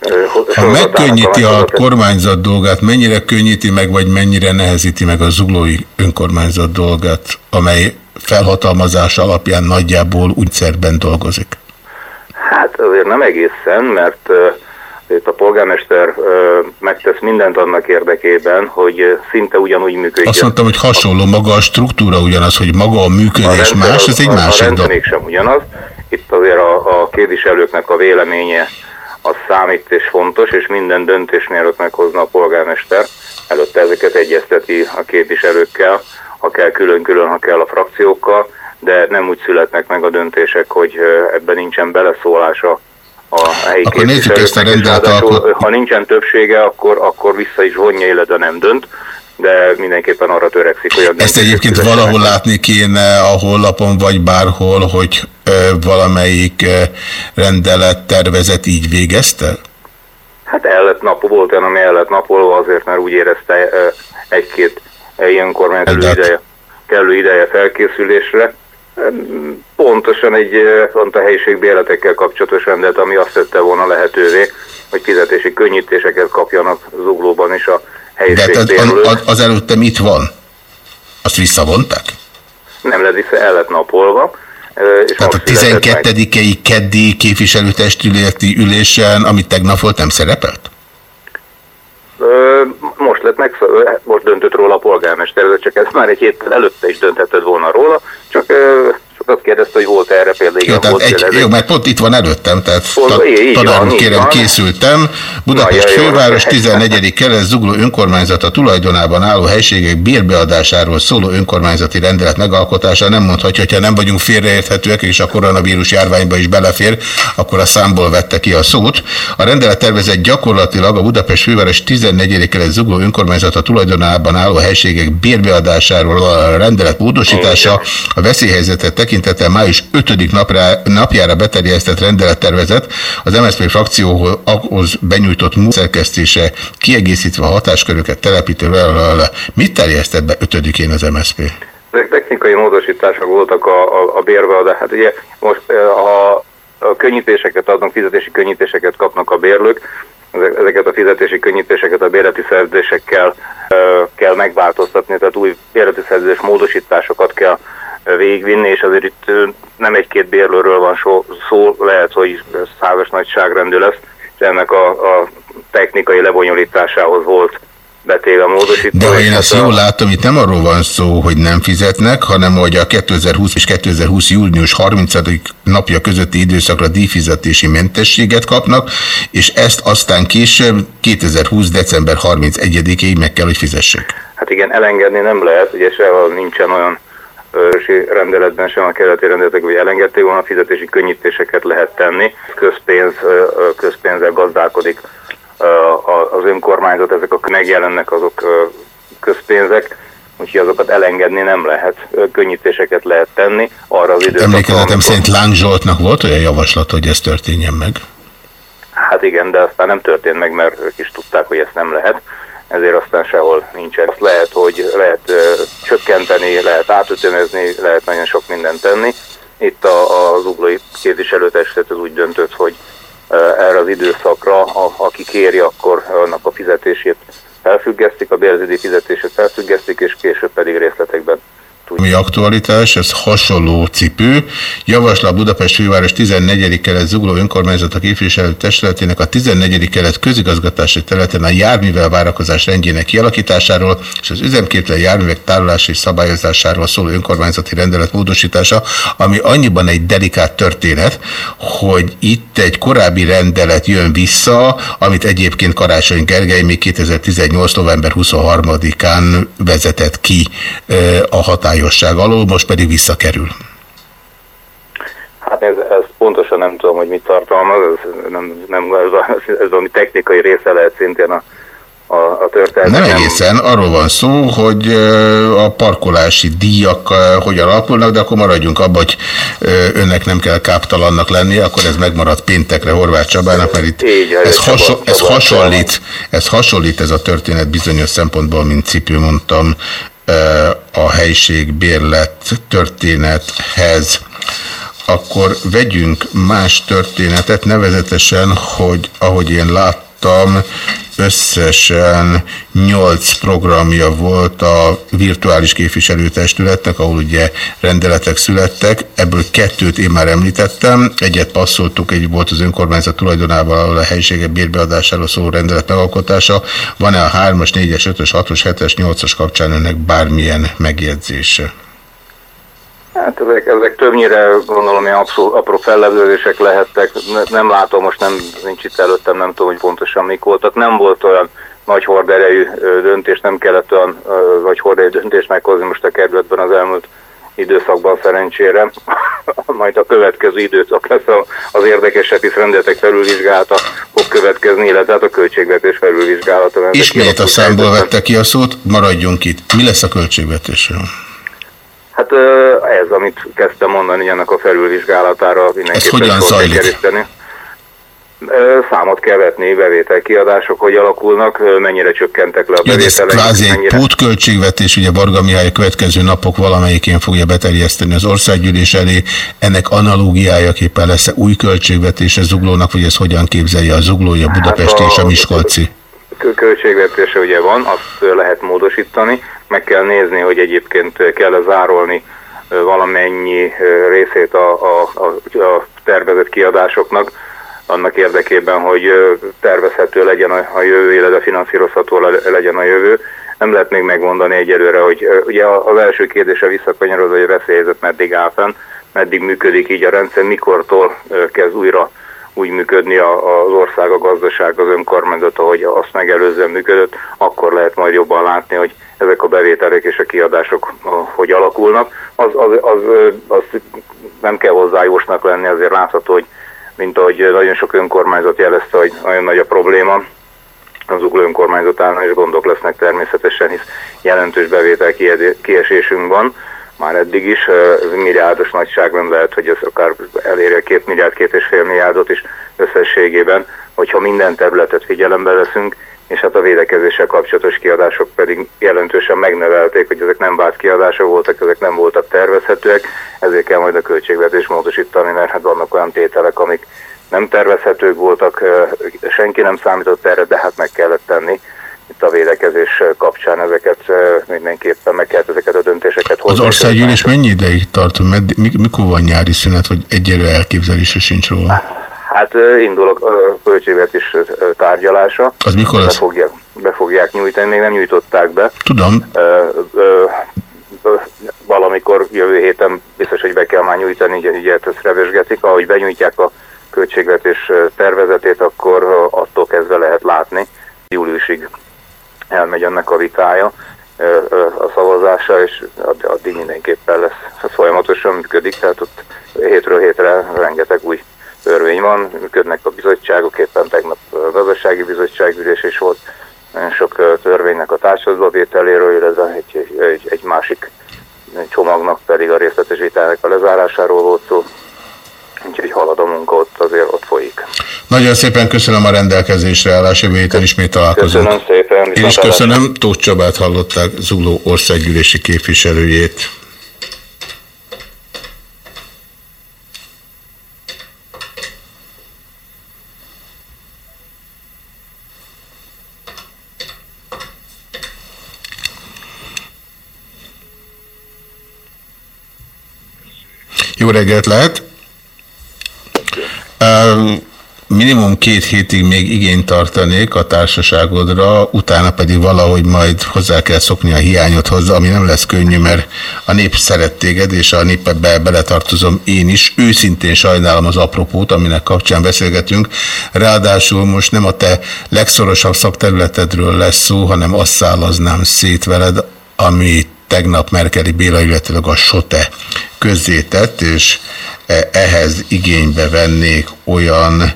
Speaker 8: Ha
Speaker 23: sorozatának
Speaker 8: megkönnyíti a kormányzat dolgát, mennyire könnyíti meg, vagy mennyire nehezíti meg a zuglói önkormányzat dolgát, amely felhatalmazás alapján nagyjából úgyszerben dolgozik?
Speaker 23: Hát azért nem egészen, mert uh, itt a polgármester megtesz mindent annak érdekében, hogy szinte ugyanúgy működjön.
Speaker 8: Azt mondtam, hogy hasonló maga a struktúra ugyanaz, hogy maga a működés
Speaker 23: rendszer
Speaker 8: más,
Speaker 23: az-
Speaker 8: ez egy
Speaker 23: a,
Speaker 8: másik
Speaker 23: A rendszer
Speaker 8: dolog.
Speaker 23: mégsem ugyanaz. Itt azért a, a képviselőknek a véleménye az számít és fontos, és minden döntésnél ott meghozna a polgármester. Előtte ezeket egyezteti a képviselőkkel, ha kell külön-külön, ha kell a frakciókkal, de nem úgy születnek meg a döntések, hogy ebben nincsen beleszólása a helyi
Speaker 8: Akkor nézzük ezt a
Speaker 23: képviselőknek, és
Speaker 8: rendelet
Speaker 23: ráadásul,
Speaker 8: alkot-
Speaker 23: Ha nincsen többsége, akkor, akkor vissza is vonja, illetve nem dönt, de mindenképpen arra törekszik, hogy
Speaker 8: Ezt egyébként valahol látni kéne a honlapon, vagy bárhol, hogy ö, valamelyik ö, rendelet tervezet így végezte?
Speaker 23: Hát el lett nap, volt olyan, ami el lett napolva azért, mert úgy érezte egy-két helyi önkormányzat kellő ideje, kellő ideje felkészülésre. Pontosan egy ö, pont a helyiségbérletekkel kapcsolatos rendelet, ami azt tette volna lehetővé, hogy fizetési könnyítéseket kapjanak zuglóban is a
Speaker 8: De hát az, az, az előtte mit van? Azt visszavonták?
Speaker 23: Nem lett vissza, el lett napolva. ö, És
Speaker 8: Tehát a
Speaker 23: most született meg.
Speaker 8: 12-i keddi képviselőtestületi ülésen, amit tegnap volt, nem szerepelt?
Speaker 23: Most lett meg, most döntött róla a polgármester, csak ez már egy héttel előtte is dönthetett volna róla, csak, azt kérdezte, hogy volt erre például.
Speaker 8: Jó,
Speaker 23: Igen,
Speaker 8: tehát
Speaker 23: volt
Speaker 8: egy, jó, mert pont itt van előttem, tehát tanárul kérem,
Speaker 23: van.
Speaker 8: készültem. Budapest
Speaker 23: Na, jó, jó.
Speaker 8: főváros 14. kelet Zugló önkormányzata tulajdonában álló helységek bérbeadásáról szóló önkormányzati rendelet megalkotása nem mondhatja, hogyha nem vagyunk félreérthetőek, és a koronavírus járványba is belefér, akkor a számból vette ki a szót. A rendelet tervezett gyakorlatilag a Budapest főváros 14. kelet Zugló önkormányzata tulajdonában álló helységek bérbeadásáról a rendelet módosítása a veszélyhelyzetet tekintettel május 5. Napra, napjára beterjesztett rendelettervezet az MSZP frakcióhoz benyújtott munszerkesztése kiegészítve a hatásköröket telepítő Mit terjesztett be 5-én az MSZP?
Speaker 23: Ezek technikai módosítások voltak a, a, a bérbe, de hát ugye most a, a könnyítéseket adnak, fizetési könnyítéseket kapnak a bérlők, Ezek- ezeket a fizetési könnyítéseket a bérleti szerződésekkel kell megváltoztatni, tehát új bérleti szerződés módosításokat kell ö, végigvinni, és azért itt nem egy-két bérlőről van szó, szó lehet, hogy százas nagyságrendű lesz, és ennek a, a technikai lebonyolításához volt betéve módosító.
Speaker 8: De ha én ezt jól látom, itt nem arról van szó, hogy nem fizetnek, hanem hogy a 2020 és 2020 június 30. napja közötti időszakra díjfizetési mentességet kapnak, és ezt aztán később 2020. december 31-ig meg kell, hogy fizessék.
Speaker 23: Hát igen, elengedni nem lehet, ugye sehol nincsen olyan rendeletben, sem a keleti rendeletek, hogy elengedték volna, fizetési könnyítéseket lehet tenni. Közpénz, közpénzzel gazdálkodik az önkormányzat, ezek a megjelennek azok közpénzek, úgyhogy azokat elengedni nem lehet. Könnyítéseket lehet tenni arra az időszakra.
Speaker 8: Emlékezetem
Speaker 23: amikor-
Speaker 8: szerint Láng Zsoltnak volt olyan javaslat, hogy ez történjen meg.
Speaker 23: Hát igen, de aztán nem történt meg, mert ők is tudták, hogy ezt nem lehet. Ezért aztán sehol nincsen. Azt lehet, hogy lehet ö, csökkenteni, lehet átütemezni, lehet nagyon sok mindent tenni. Itt a, az uglói képviselőtestet úgy döntött, hogy ö, erre az időszakra, a, aki kéri, akkor annak a fizetését felfüggesztik, a bérzidi fizetését felfüggesztik, és később pedig részletekben
Speaker 8: Mi aktualitás, ez hasonló cipő. Javaslat Budapest főváros 14. kelet Zugló önkormányzata képviselő testületének a 14. kelet közigazgatási területen a járművel várakozás rendjének kialakításáról és az üzemképtelen járművek tárolási szabályozásáról szóló önkormányzati rendelet módosítása, ami annyiban egy delikát történet, hogy itt egy korábbi rendelet jön vissza, amit egyébként Karácsony Gergely még 2018. november 23-án vezetett ki a hatályosság alól, most pedig visszakerül.
Speaker 23: Hát ez, ez pontosan nem tudom, hogy mit tartalmaz, ez, nem, nem, ez, a, ez valami technikai része lehet szintén a, a, a történet.
Speaker 8: Nem egészen, arról van szó, hogy a parkolási díjak ö, hogyan alakulnak, de akkor maradjunk abban, hogy önnek nem kell káptalannak lennie, akkor ez megmarad péntekre Horváth Csabának, mert itt
Speaker 23: Így,
Speaker 8: ez, haso, ez, hasonlít, ez hasonlít ez a történet bizonyos szempontból, mint cipő mondtam, a helység bérlet történethez. Akkor vegyünk más történetet, nevezetesen, hogy ahogy én láttam, összesen nyolc programja volt a virtuális képviselőtestületnek, ahol ugye rendeletek születtek, ebből kettőt én már említettem, egyet passzoltuk, egy volt az önkormányzat tulajdonában, ahol a helyiségek bérbeadásáról szóló rendelet megalkotása. Van-e a 3-as, 4-es, 5-ös, 6-os, 7-es, 8-as kapcsán önnek bármilyen megjegyzése?
Speaker 23: Hát ezek, ezek többnyire gondolom ilyen abszol, apró fellebződések lehettek, ne, nem látom, most nem, nincs itt előttem, nem tudom, hogy pontosan mik voltak. Nem volt olyan nagy horderejű döntés, nem kellett olyan nagy horderejű döntést meghozni most a kerületben az elmúlt időszakban szerencsére. [laughs] Majd a következő időszak lesz az érdekesebb, hisz rendetek felülvizsgálata fog következni, illetve hát a költségvetés felülvizsgálata.
Speaker 8: Ismét a számból vette ki a szót, maradjunk itt. Mi lesz a költségvetésről?
Speaker 23: Hát ez, amit kezdtem mondani, ennek a felülvizsgálatára mindenképpen
Speaker 8: hogyan
Speaker 23: sor kell
Speaker 8: zajlik?
Speaker 23: keríteni. Számot kell vetni, bevételkiadások hogy alakulnak, mennyire csökkentek le a
Speaker 8: ez
Speaker 23: bevételek,
Speaker 8: kvázi egy
Speaker 23: mennyire...
Speaker 8: pótköltségvetés, ugye Varga Mihály a következő napok valamelyikén fogja beterjeszteni az országgyűlés elé. Ennek analógiájaképpen lesz-e új költségvetés a zuglónak, vagy ez hogyan képzelje a zuglói, a budapesti
Speaker 23: Hát a-
Speaker 8: és a miskolci?
Speaker 23: kö- költségvetése ugye van, azt lehet módosítani, meg kell nézni, hogy egyébként kell -e zárolni valamennyi részét a, a, a, a tervezett kiadásoknak, annak érdekében, hogy tervezhető legyen a, a jövő, illetve finanszírozható le- legyen a jövő. Nem lehet még megmondani egyelőre, hogy ugye az első kérdése visszakanyarodva, hogy a veszélyhelyzet meddig áll fenn, meddig működik így a rendszer, mikortól kezd újra úgy működni az ország, a gazdaság, az önkormányzat, ahogy azt megelőzően működött, akkor lehet majd jobban látni, hogy ezek a bevételek és a kiadások hogy alakulnak. Az, az, az, az nem kell hozzá jósnak lenni, azért látható, hogy mint ahogy nagyon sok önkormányzat jelezte, hogy nagyon nagy a probléma, az ugló önkormányzatánál is gondok lesznek természetesen, hisz jelentős bevétel kiesésünk van, már eddig is, ez milliárdos nagyságban lehet, hogy ez akár eléri a két milliárd, két és fél milliárdot is összességében, hogyha minden területet figyelembe veszünk, és hát a védekezéssel kapcsolatos kiadások pedig jelentősen megnövelték, hogy ezek nem vált kiadások voltak, ezek nem voltak tervezhetőek, ezért kell majd a költségvetés módosítani, mert hát vannak olyan tételek, amik nem tervezhetők voltak, senki nem számított erre, de hát meg kellett tenni. Itt a védekezés kapcsán ezeket mindenképpen meg kellett ezeket a döntéseket hozni.
Speaker 8: Az országgyűlés mennyi ideig tart? Med- mik- mikor van nyári szünet, vagy egyelőre elképzelése sincs róla?
Speaker 23: Hát ö, indul a költségvetés tárgyalása.
Speaker 8: Az mikor
Speaker 23: be
Speaker 8: lesz?
Speaker 23: fogják, be fogják nyújtani, még nem nyújtották be.
Speaker 8: Tudom.
Speaker 23: Ö, ö, ö, valamikor jövő héten biztos, hogy be kell már nyújtani, ugye, ugye ezt revesgetik, ahogy benyújtják a költségvetés tervezetét, akkor attól kezdve lehet látni, júliusig elmegy annak a vitája, a szavazása, és add- addig mindenképpen lesz. Ez folyamatosan működik, tehát ott hétről hétre rengeteg új törvény van, működnek a bizottságok, éppen tegnap a gazdasági bizottságülés is volt, nagyon sok törvénynek a társadalmi vételéről, illetve egy, egy, egy, másik csomagnak pedig a részletes vitának a lezárásáról volt szó. Úgyhogy halad a munka ott, azért ott folyik.
Speaker 8: Nagyon szépen köszönöm a rendelkezésre állás, jövő héten ismét találkozunk.
Speaker 23: Köszönöm szépen.
Speaker 8: Én is köszönöm. Tóth Csabát hallották, Zugló országgyűlési képviselőjét. Jó reggelt lehet! Minimum két hétig még igényt tartanék a társaságodra, utána pedig valahogy majd hozzá kell szokni a hiányodhoz, ami nem lesz könnyű, mert a nép szeret téged, és a népbe beletartozom én is. Őszintén sajnálom az apropót, aminek kapcsán beszélgetünk. Ráadásul most nem a te legszorosabb szakterületedről lesz szó, hanem azt szállaznám szét veled, ami tegnap Merkeli Béla, illetve a SOTE közzétett, és e- ehhez igénybe vennék olyan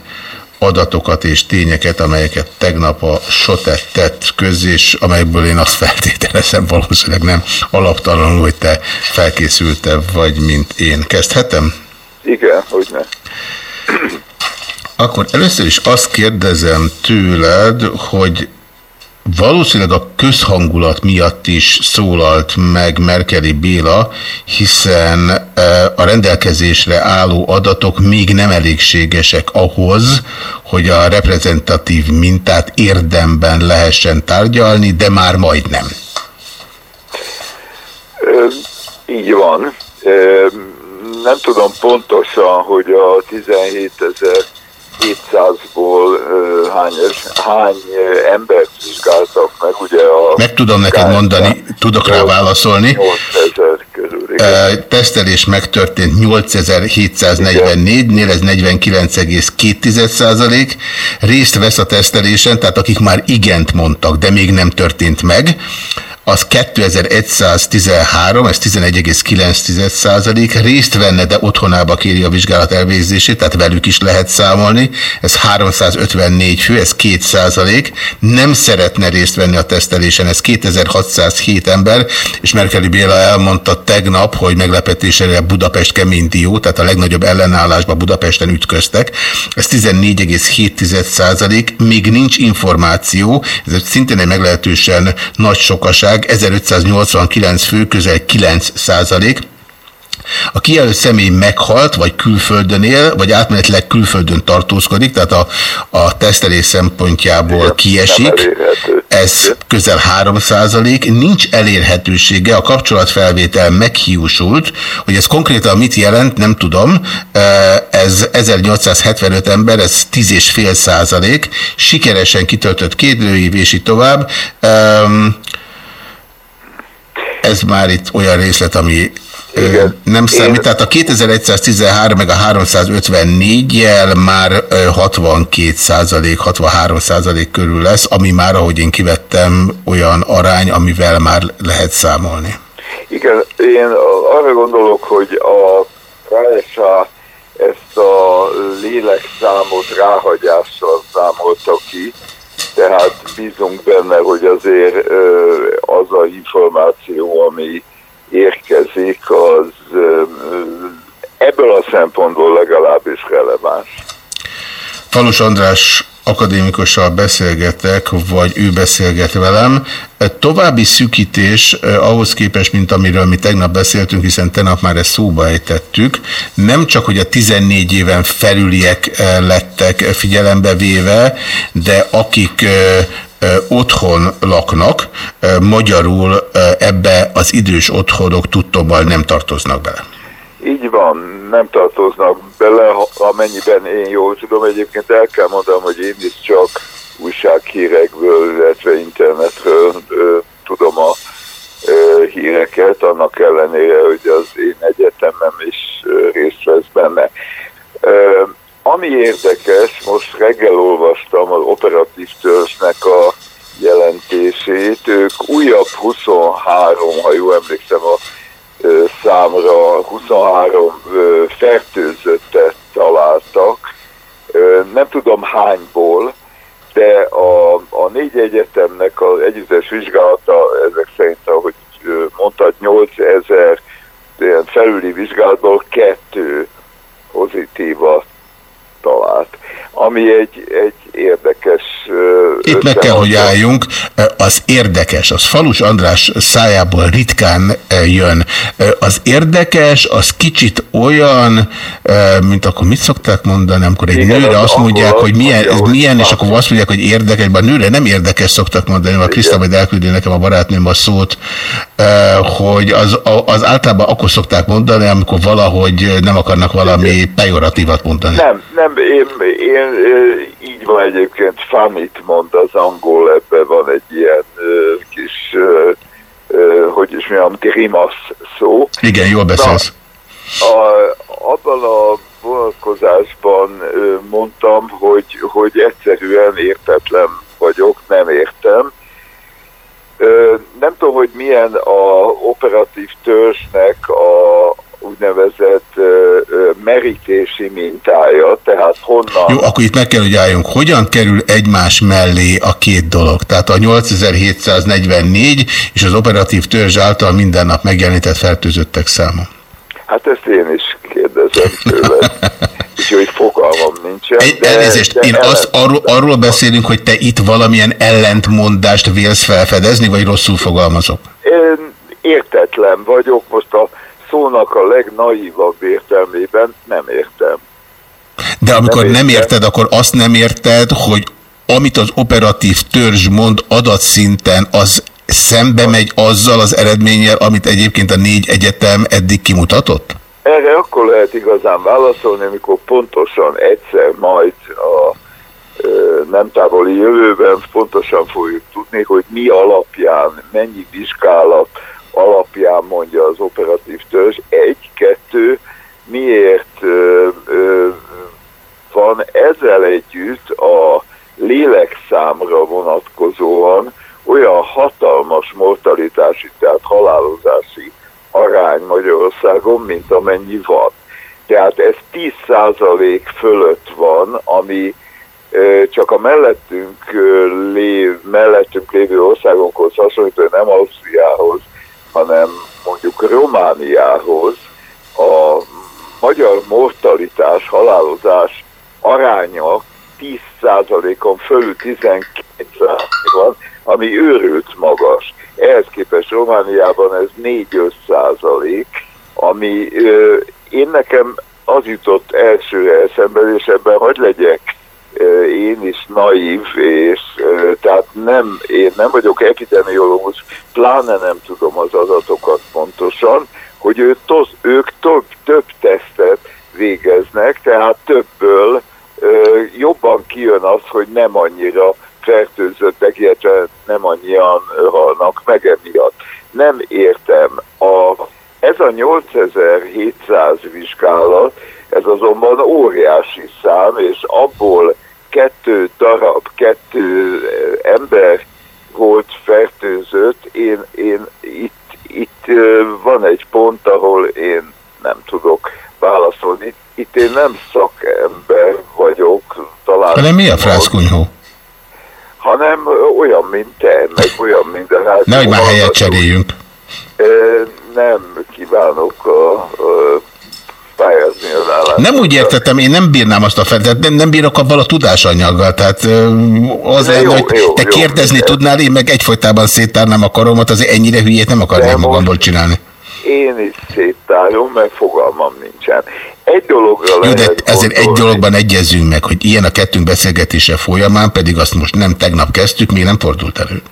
Speaker 8: adatokat és tényeket, amelyeket tegnap a SOTE tett közzé, és amelyekből én azt feltételezem valószínűleg nem alaptalanul, hogy te felkészültebb vagy, mint én. Kezdhetem?
Speaker 21: Igen, hogy ne.
Speaker 8: Akkor először is azt kérdezem tőled, hogy valószínűleg a közhangulat miatt is szólalt meg Merkeli Béla, hiszen e, a rendelkezésre álló adatok még nem elégségesek ahhoz, hogy a reprezentatív mintát érdemben lehessen tárgyalni, de már majdnem.
Speaker 21: Ö, így van. Ö, nem tudom pontosan, hogy a 17.700-ból hány, hány embert vizsgáltak meg, ugye a...
Speaker 8: Meg tudom neked mondani, tudok rá válaszolni.
Speaker 21: 8000 körül.
Speaker 8: Ö, Tesztelés megtörtént 8744-nél, ez 49,2 százalék. Részt vesz a tesztelésen, tehát akik már igent mondtak, de még nem történt meg. Az 2113, ez 11,9 százalék, részt venne, de otthonába kéri a vizsgálat elvégzését, tehát velük is lehet számolni, ez 354 fő, ez 2 százalék, nem szeretne részt venni a tesztelésen, ez 2607 ember, és Merkeli Béla elmondta tegnap, hogy meglepetésére Budapest kemény dió, tehát a legnagyobb ellenállásba Budapesten ütköztek, ez 14,7 százalék, még nincs információ, ez szintén egy meglehetősen nagy sokaság, 1589 fő, közel 9 százalék, a kijelölt személy meghalt, vagy külföldön él, vagy átmenetileg külföldön tartózkodik, tehát a, a tesztelés szempontjából kiesik. Ez közel 3% Nincs elérhetősége, a kapcsolatfelvétel meghiúsult, hogy ez konkrétan mit jelent, nem tudom. Ez 1875 ember, ez 10,5 százalék. Sikeresen kitöltött két lőév, és így tovább. Ez már itt olyan részlet, ami igen. Nem számít, Én... tehát a 2113 meg a 354 jel már 62 százalék, 63 százalék körül lesz, ami már, ahogy én kivettem, olyan arány, amivel már lehet számolni.
Speaker 24: Igen, én arra gondolok, hogy a KSA ezt a lélekszámot ráhagyással számolta ki, tehát bízunk benne, hogy azért az a információ, ami érkezik, az ebből a szempontból legalábbis releváns.
Speaker 8: Falus András akadémikussal beszélgetek, vagy ő beszélget velem. További szükítés ahhoz képest, mint amiről mi tegnap beszéltünk, hiszen tegnap már ezt szóba ejtettük, nem csak, hogy a 14 éven felüliek lettek figyelembe véve, de akik otthon laknak, magyarul ebbe az idős otthonok tudtommal nem tartoznak bele.
Speaker 24: Így van, nem tartoznak bele, amennyiben én jól tudom. Egyébként el kell mondanom, hogy én is csak újsághírekből, illetve internetről ö, tudom a ö, híreket, annak ellenére, hogy az én egyetemem is ö, részt vesz benne. Ö, ami érdekes, most reggel olvastam az operatív törzsnek a jelentését. Ők újabb 23, ha jól emlékszem a számra, 23 fertőzöttet találtak. Nem tudom hányból, de a, a négy egyetemnek az együttes vizsgálata ezek szerint, ahogy mondtad, 8000 felüli vizsgálatból kettő pozitívat talált, ami egy, egy érdekes...
Speaker 8: Itt meg kell, hogy álljunk, az érdekes, az Falus András szájából ritkán jön. Az érdekes, az kicsit olyan, mint akkor mit szokták mondani, amikor egy Igen, nőre azt mondják, hogy milyen, ez milyen és akkor azt mondják, hogy érdekes, bár nőre nem érdekes szoktak mondani, mert Kriszta majd elküldi nekem a barátnőm a szót, hogy az, az általában akkor szokták mondani, amikor valahogy nem akarnak valami pejoratívat mondani.
Speaker 24: Nem, nem, én, én így van egyébként, famit mond az angol, ebben van egy ilyen kis, hogy is mondjam, grimasz szó.
Speaker 8: Igen, jól beszélsz.
Speaker 24: Na, a, abban a vonatkozásban mondtam, hogy, hogy egyszerűen értetlen vagyok, nem értem. Nem tudom, hogy milyen a operatív törzsnek a, úgynevezett merítési mintája, tehát honnan...
Speaker 8: Jó, akkor itt meg kell, hogy álljunk. Hogyan kerül egymás mellé a két dolog? Tehát a 8744 és az operatív törzs által minden nap megjelenített fertőzöttek száma.
Speaker 24: Hát ezt én is kérdezem tőle. [laughs] Úgyhogy fogalmam nincsen.
Speaker 8: Egy, de, elnézést, de én azt, arról, arról beszélünk, hogy te itt valamilyen ellentmondást vélsz felfedezni, vagy rosszul fogalmazok?
Speaker 24: Én értetlen vagyok, most a szónak a legnaívabb értelmében nem értem.
Speaker 8: De amikor nem, nem érted, akkor azt nem érted, hogy amit az operatív törzs mond adatszinten, az szembe megy azzal az eredménnyel, amit egyébként a négy egyetem eddig kimutatott?
Speaker 24: Erre akkor lehet igazán válaszolni, amikor pontosan egyszer majd a nem távoli jövőben pontosan fogjuk tudni, hogy mi alapján, mennyi vizsgálat, alapján mondja az operatív törzs. Egy, kettő, miért ö, ö, van ezzel együtt a lélekszámra vonatkozóan olyan hatalmas mortalitási, tehát halálozási arány Magyarországon, mint amennyi van. Tehát ez 10% fölött van, ami csak a mellettünk, lév, mellettünk lévő országokhoz hasonlító, nem Ausztriához, hanem mondjuk Romániához a magyar mortalitás, halálozás aránya 10%-on fölül 12% van, ami őrült magas. Ehhez képest Romániában ez 4-5 ami ö, én nekem az jutott elsőre eszembe, és ebben hogy legyek én is naív, és tehát nem, én nem vagyok epidemiológus, pláne nem tudom az adatokat pontosan, hogy ő toz, ők több, több tesztet végeznek, tehát többből jobban kijön az, hogy nem annyira fertőzöttek, illetve nem annyian halnak meg emiatt. Nem értem. A, ez a 8700 vizsgálat, ez azonban óriási szám, és abból kettő darab, kettő ember volt fertőzött. Én, én itt, itt van egy pont, ahol én nem tudok válaszolni. Itt én nem szakember vagyok, talán...
Speaker 8: De mi a frászkunyhó?
Speaker 24: hanem olyan, mint te, meg olyan, mint a rádió.
Speaker 8: Nehogy már helyet cseréljünk.
Speaker 24: Nem kívánok a, a pályázni az állást.
Speaker 8: Nem úgy értettem, én nem bírnám azt a fel, tehát nem, nem bírok abban a tudásanyaggal, tehát az lenne,
Speaker 24: jó,
Speaker 8: hogy
Speaker 24: jó,
Speaker 8: te
Speaker 24: jó,
Speaker 8: kérdezni
Speaker 24: minden.
Speaker 8: tudnál, én meg egyfolytában széttárnám a karomat, azért ennyire hülyét nem akarnék magamból csinálni.
Speaker 24: Én is széttárom, mert fogalmam nincsen. Egy dologra
Speaker 8: Jó, de ezért egy dologban egyezünk meg, hogy ilyen a kettőnk beszélgetése folyamán, pedig azt most nem tegnap kezdtük, még nem fordult elő.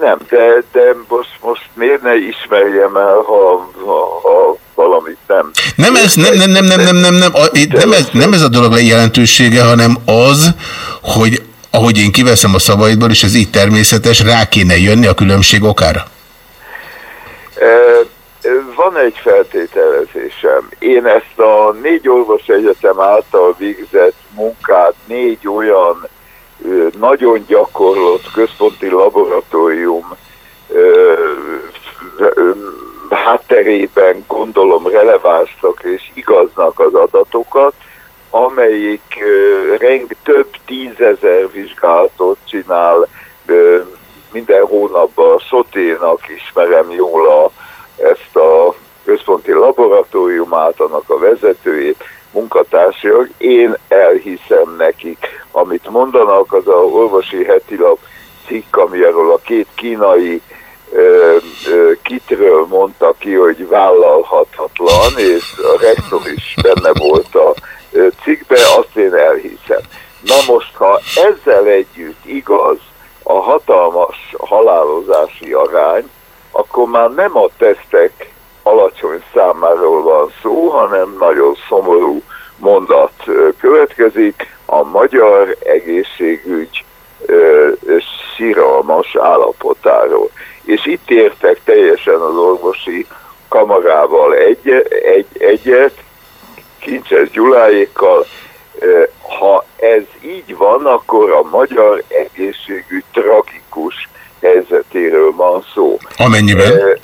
Speaker 24: Nem, de, de most, most miért ne ismerjem el, ha, ha, ha valamit nem.
Speaker 8: Nem ez, nem, nem, nem, nem, nem, nem, nem, nem, ez, nem ez a dolog jelentősége, hanem az, hogy ahogy én kiveszem a szavaidból, és ez így természetes, rá kéne jönni a különbség okára.
Speaker 24: Van egy feltételezésem. Én ezt a négy orvos egyetem által végzett munkát négy olyan nagyon gyakorlott központi laboratórium hátterében gondolom relevánsnak és igaznak az adatokat, amelyik ö, reng több tízezer vizsgálatot csinál minden hónapban. Szoténak ismerem jól a, ezt a központi laboratóriumát, annak a vezetőjét, munkatársak. Én elhiszem nekik, amit mondanak, az a orvosi hetilap cikk, ami erről a két kínai kitről mondta ki, hogy vállalhatatlan, és a rektor is benne volt a cikkbe, azt én elhiszem. Na most, ha ezzel együtt igaz a hatalmas halálozási arány, akkor már nem a tesztek alacsony számáról van szó, hanem nagyon szomorú mondat következik, a magyar egészségügy ö, síralmas állapotáról. És itt értek teljesen az orvosi kamarával egy, egy, egyet, Kincses Gyuláékkal, ha ez így van, akkor a magyar egészségügy tragikus helyzetéről van szó.
Speaker 8: Amennyiben?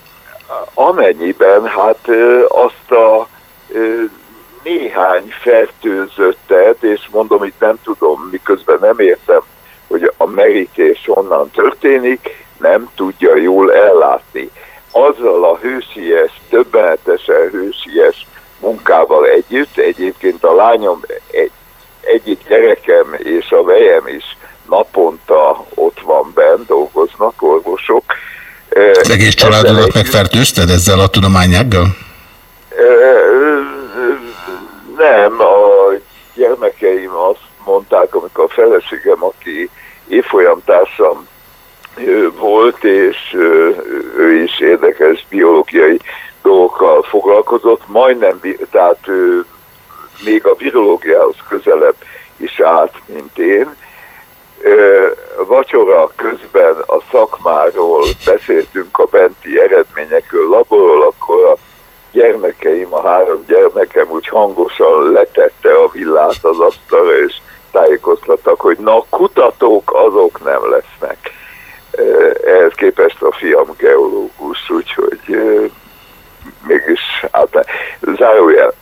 Speaker 24: Amennyiben, hát azt a néhány fertőzöttet, és mondom, itt nem tudom, miközben nem értem, hogy a merítés honnan történik, nem tudja jól ellátni. Azzal a hősies, többenetesen hősies munkával együtt, egyébként a lányom egy, egyik gyerekem és a vejem is naponta ott van benn, dolgoznak orvosok.
Speaker 8: Az egész családodat
Speaker 24: együtt-
Speaker 8: megfertőzted ezzel a tudományággal?
Speaker 24: Nem, a gyermekeim azt mondták, amikor a feleségem, aki évfolyamtársam volt, és ő is érdekes biológiai dolgokkal foglalkozott, majdnem, tehát ő még a virológiához közelebb is állt, mint én. Vacsora közben a szakmáról beszéltünk a benti eredményekről, laborról, akkor a gyermekeim, a három gyermekem úgy hangosan letette a villát az asztalra, és tájékoztattak, hogy na, kutatók azok nem lesznek. Ö, Ehhez képest a fiam geológus, úgyhogy ö, mégis át, zárójel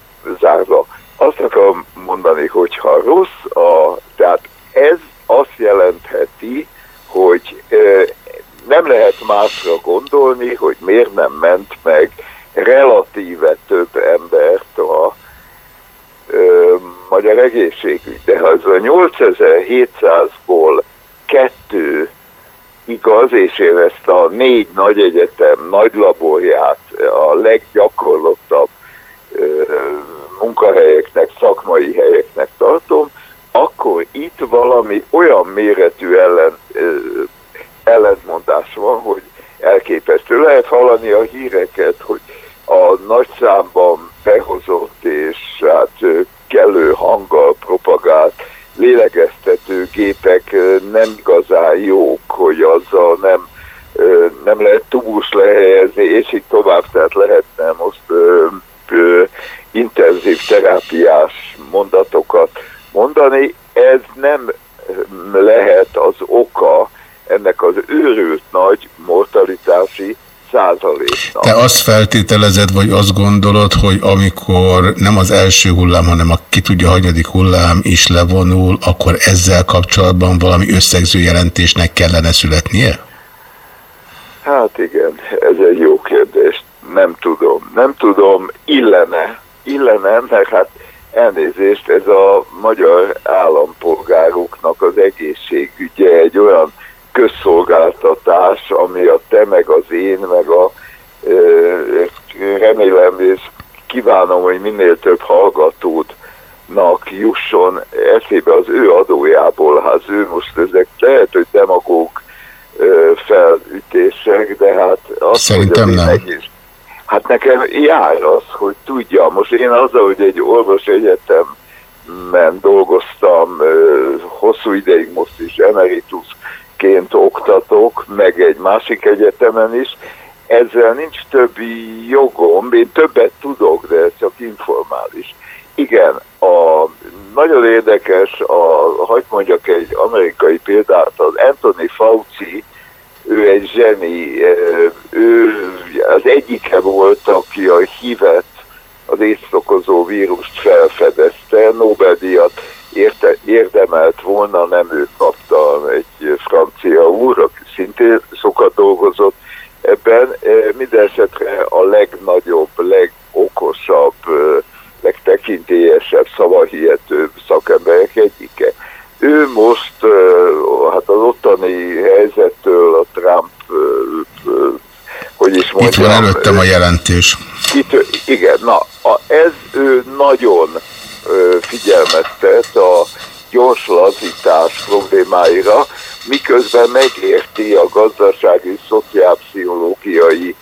Speaker 24: zárva. Azt akarom mondani, hogy ha rossz a, tehát ez azt jelentheti, hogy ö, nem lehet másra gondolni, hogy miért nem ment meg relatíve több embert a ö, magyar egészségügy. De ha ez a 8700-ból kettő igaz, és én ezt a négy nagy egyetem nagy laborját a leggyakorlottabb munkahelyeknek, szakmai helyeknek tartom, akkor itt valami olyan méretű ellen, ellentmondás van, hogy elképesztő. Lehet hallani a híreket, hogy a nagy számban behozott és hát kellő hanggal propagált lélegeztető gépek nem igazán jók, hogy azzal nem, nem lehet tubus lehelyezni, és így tovább, tehát lehetne most ö, ö, intenzív terápiás mondatokat mondani. Ez nem lehet az oka ennek az őrült nagy mortalitási százaléknak.
Speaker 8: Te azt feltételezed, vagy azt gondolod, hogy amikor nem az első hullám, hanem a ki tudja hanyadik hullám is levonul, akkor ezzel kapcsolatban valami összegző jelentésnek kellene születnie?
Speaker 24: Hát igen, ez egy jó kérdés. Nem tudom. Nem tudom, illene. Illene, mert hát elnézést, ez a magyar állampolgároknak az egészségügye egy olyan közszolgáltatás, ami a te, meg az én, meg a remélem és kívánom, hogy minél több hallgatódnak jusson eszébe az ő adójából. Hát ő most ezek lehet, hogy demagóg felütések, de hát azt,
Speaker 8: Szerintem nem.
Speaker 24: egész Hát nekem jár az, hogy tudja. Most én azzal, hogy egy orvos egyetemben dolgoztam hosszú ideig, most is emeritusként oktatok, meg egy másik egyetemen is, ezzel nincs többi jogom, én többet tudok, de ez csak informális. Igen, a, nagyon érdekes, a, hagyd mondjak egy amerikai példát, az Anthony Fauci, ő egy zseni, eh, ő az egyike volt, aki a hívet, az észre okozó vírust felfedezte, Nobel-díjat érte, érdemelt volna, nem ő kapta egy francia úr, aki szintén sokat dolgozott ebben. Eh, Minden esetre a legnagyobb, legokosabb, eh, legtekintélyesebb, szavahihetőbb szakemberek egyike. Ő most uh, hát az ottani helyzettől a Trump, hogy is
Speaker 8: Itt
Speaker 24: mondjam,
Speaker 8: van előttem a jelentés.
Speaker 24: Itt, igen, na, a, ez ő nagyon figyelmeztet a gyors lazítás problémáira, miközben megérti a gazdasági, szociálpszichológiai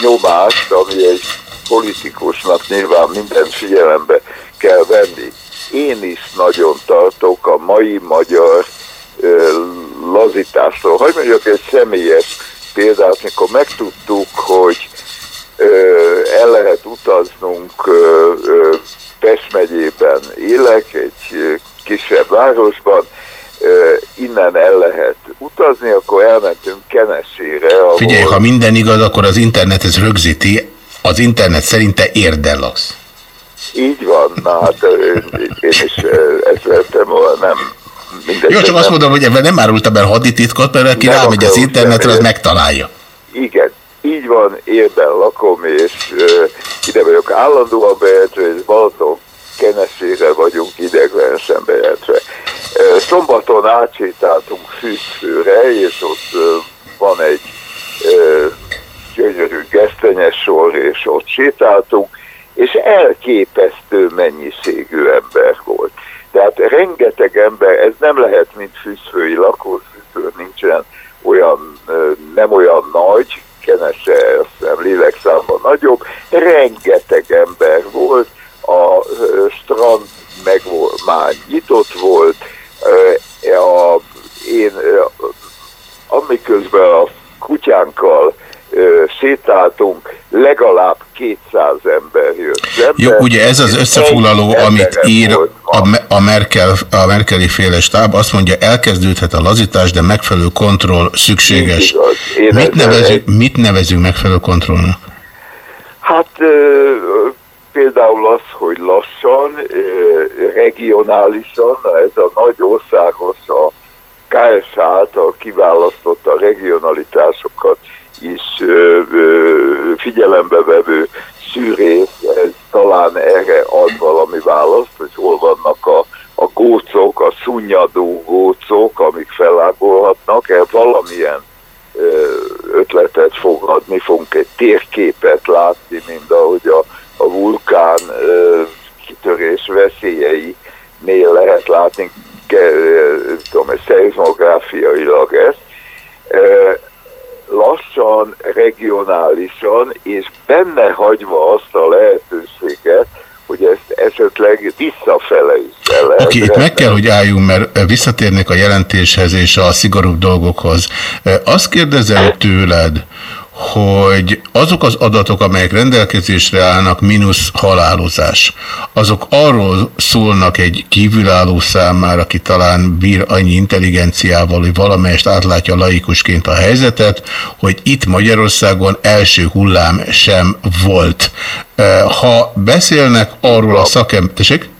Speaker 24: nyomást, ami egy politikusnak nyilván mindent figyelembe kell venni. Én is nagyon tartok a mai magyar ö, lazításról. Hogy mondjak egy személyes példát, mikor megtudtuk, hogy el lehet utaznunk Pest megyében élek, egy ö, kisebb városban, ö, innen el lehet utazni, akkor elmentünk Kenesére, ahol...
Speaker 8: Figyelj, ha minden igaz, akkor az internet ez rögzíti, az internet szerint te érden laksz.
Speaker 24: Így van, na hát ö, én is ö, ezt volna, nem mindegy.
Speaker 8: Jó, csak azt mondom, hogy ebben nem árultam el hadititkot, mert aki
Speaker 24: Nem
Speaker 8: rámegy az internetre, az megtalálja.
Speaker 24: Igen, így van, érben lakom, és uh, ide vagyok állandóan bejelentve, és Kenesére vagyunk ideglenesen bejelentve. Szombaton átsétáltunk Fűzfőre, és ott van egy gyönyörű gesztenyes sor, és ott sétáltunk, és elképesztő mennyiségű ember volt. Tehát rengeteg ember, ez nem lehet, mint fűzfői lakó, fűzfő nincsen olyan, ö, nem olyan nagy, kenese, azt hiszem lélekszámban nagyobb, rengeteg ember volt, a ö, strand meg volt, már nyitott volt, ö, a, én ö, amiközben a kutyánkkal ö, sétáltunk, legalább 200 ember jött. Szembe,
Speaker 8: Jó, ugye ez az összefoglaló, amit ír a, Me- a, Merkel, a Merkeli féle stáb, azt mondja, elkezdődhet a lazítás, de megfelelő kontroll szükséges. Mit nevezünk, mit nevezünk megfelelő kontrollnak?
Speaker 24: Hát például az, hogy lassan, regionálisan, ez a nagy országos, a KSH által kiválasztotta regionalitásokat is ö, ö, figyelembe vevő szűrész, ez talán erre ad valami választ, hogy hol vannak a, a gócok, a szunnyadó gócok, amik felágolhatnak, el valamilyen ö, ötletet fog adni, fogunk egy térképet látni, mint ahogy a, a vulkán ö, kitörés veszélyeinél lehet látni, ke, ö, tudom, egy szeizmográfiailag ezt. Ö, lassan, regionálisan, és benne hagyva azt a lehetőséget, hogy ezt esetleg visszafele
Speaker 8: Oké, itt meg kell, hogy álljunk, mert visszatérnék a jelentéshez és a szigorúbb dolgokhoz. Azt kérdezem tőled, hogy azok az adatok, amelyek rendelkezésre állnak, mínusz halálozás, azok arról szólnak egy kívülálló számára, aki talán bír annyi intelligenciával, hogy valamelyest átlátja laikusként a helyzetet, hogy itt Magyarországon első hullám sem volt. Ha beszélnek arról a szakemberesek,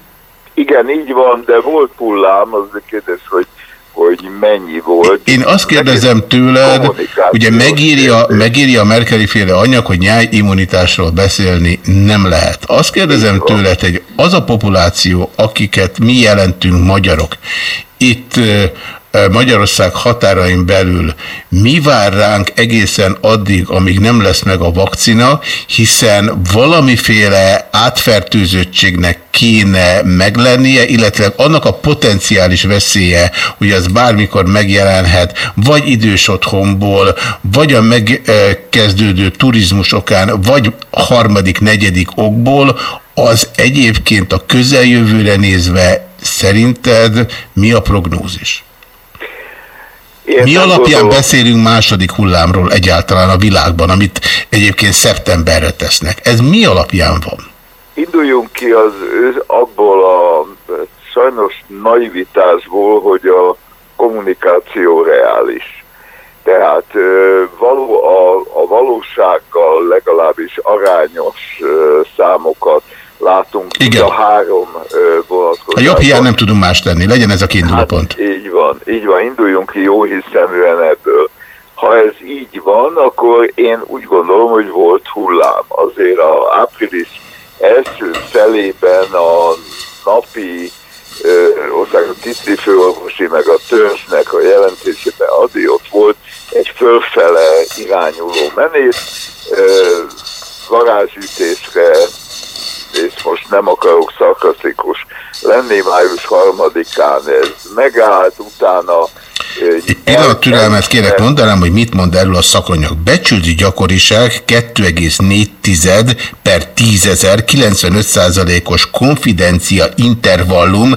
Speaker 24: Igen, így van, de volt hullám, az kérdés, hogy, hogy mennyi volt.
Speaker 8: Én azt kérdezem tőled, ugye megírja, megírja a Merkeli féle anyag, hogy nyájimmunitásról beszélni nem lehet. Azt kérdezem tőled, hogy az a populáció, akiket mi jelentünk magyarok, itt Magyarország határain belül mi vár ránk egészen addig, amíg nem lesz meg a vakcina, hiszen valamiféle átfertőzöttségnek kéne meglennie, illetve annak a potenciális veszélye, hogy az bármikor megjelenhet, vagy idős otthonból, vagy a megkezdődő turizmus okán, vagy harmadik, negyedik okból, az egyébként a közeljövőre nézve szerinted mi a prognózis?
Speaker 24: Én
Speaker 8: Mi alapján
Speaker 24: gondolom-
Speaker 8: beszélünk második hullámról egyáltalán a világban, amit egyébként szeptemberre tesznek? Ez mi alapján van?
Speaker 24: Induljunk ki az, abból a sajnos naivitásból, hogy a kommunikáció reális. Tehát való, a, a valósággal legalábbis arányos számokat látunk
Speaker 8: Igen.
Speaker 24: a három ö,
Speaker 8: A
Speaker 24: vonatkozásban.
Speaker 8: jobb hiány nem tudunk más tenni, legyen ez a kiinduló pont.
Speaker 24: Így van, így van, induljunk ki jó hiszeműen ebből. Ha ez így van, akkor én úgy gondolom, hogy volt hullám. Azért a április első felében a napi országos tisztifőorvosi meg a törzsnek a jelentésében addig ott volt egy fölfele irányuló menés, varázsütésre és most nem akarok szarkasztikus lenni, május harmadikán ez megállt, utána
Speaker 8: Egy pillanat türelmet kérek mondanám, hogy mit mond erről a szakanyag. Becsüldi gyakoriság 2,4 per 10.000, 95%-os konfidencia intervallum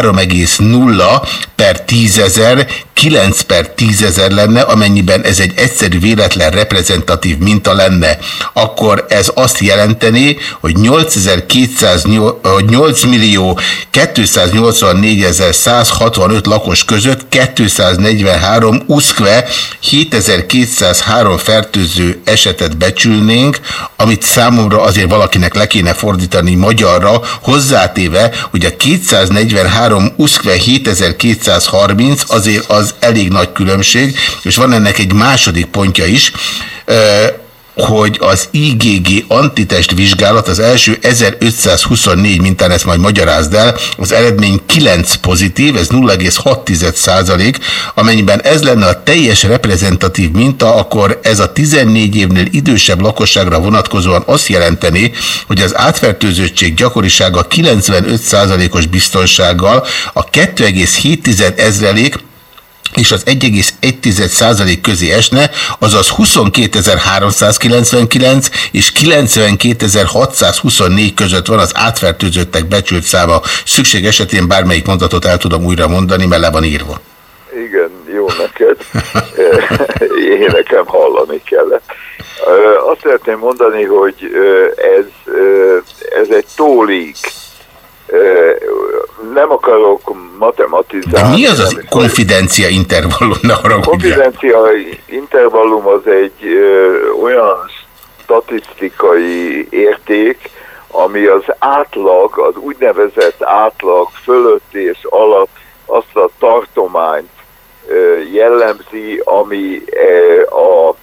Speaker 8: 3,0 per 10.000, 9 per 10.000 lenne, amennyiben ez egy egyszerű véletlen reprezentatív minta lenne, akkor ez azt jelenteni, hogy 8200, hogy 8 millió 284.165 lakos között 243 uszkve 7203 fertőző esetet becsülnénk, amit számomra azért valakinek le kéne fordítani magyarra, hozzátéve, hogy a 243 uszkve 7230 azért az elég nagy különbség, és van ennek egy második pontja is, hogy az IgG antitest vizsgálat az első 1524 mintán ezt majd magyarázd el, az eredmény 9 pozitív, ez 0,6 százalék, amennyiben ez lenne a teljes reprezentatív minta, akkor ez a 14 évnél idősebb lakosságra vonatkozóan azt jelenteni, hogy az átfertőzöttség gyakorisága 95 százalékos biztonsággal a 2,7 ezrelék és az 1,1% közé esne, azaz 22.399 és 92.624 között van az átfertőzöttek becsült száma. Szükség esetén bármelyik mondatot el tudom újra mondani, mert le van írva.
Speaker 24: Igen, jó neked. [laughs] Én nekem hallani kellett. Azt szeretném mondani, hogy ez, ez egy tólig. Nem akarok matematizálni.
Speaker 8: De mi az az konfidencia intervallum? Ne haragudjál.
Speaker 24: konfidencia intervallum az egy ö, olyan statisztikai érték, ami az átlag, az úgynevezett átlag fölött és alatt azt a tartományt ö, jellemzi, ami ö, a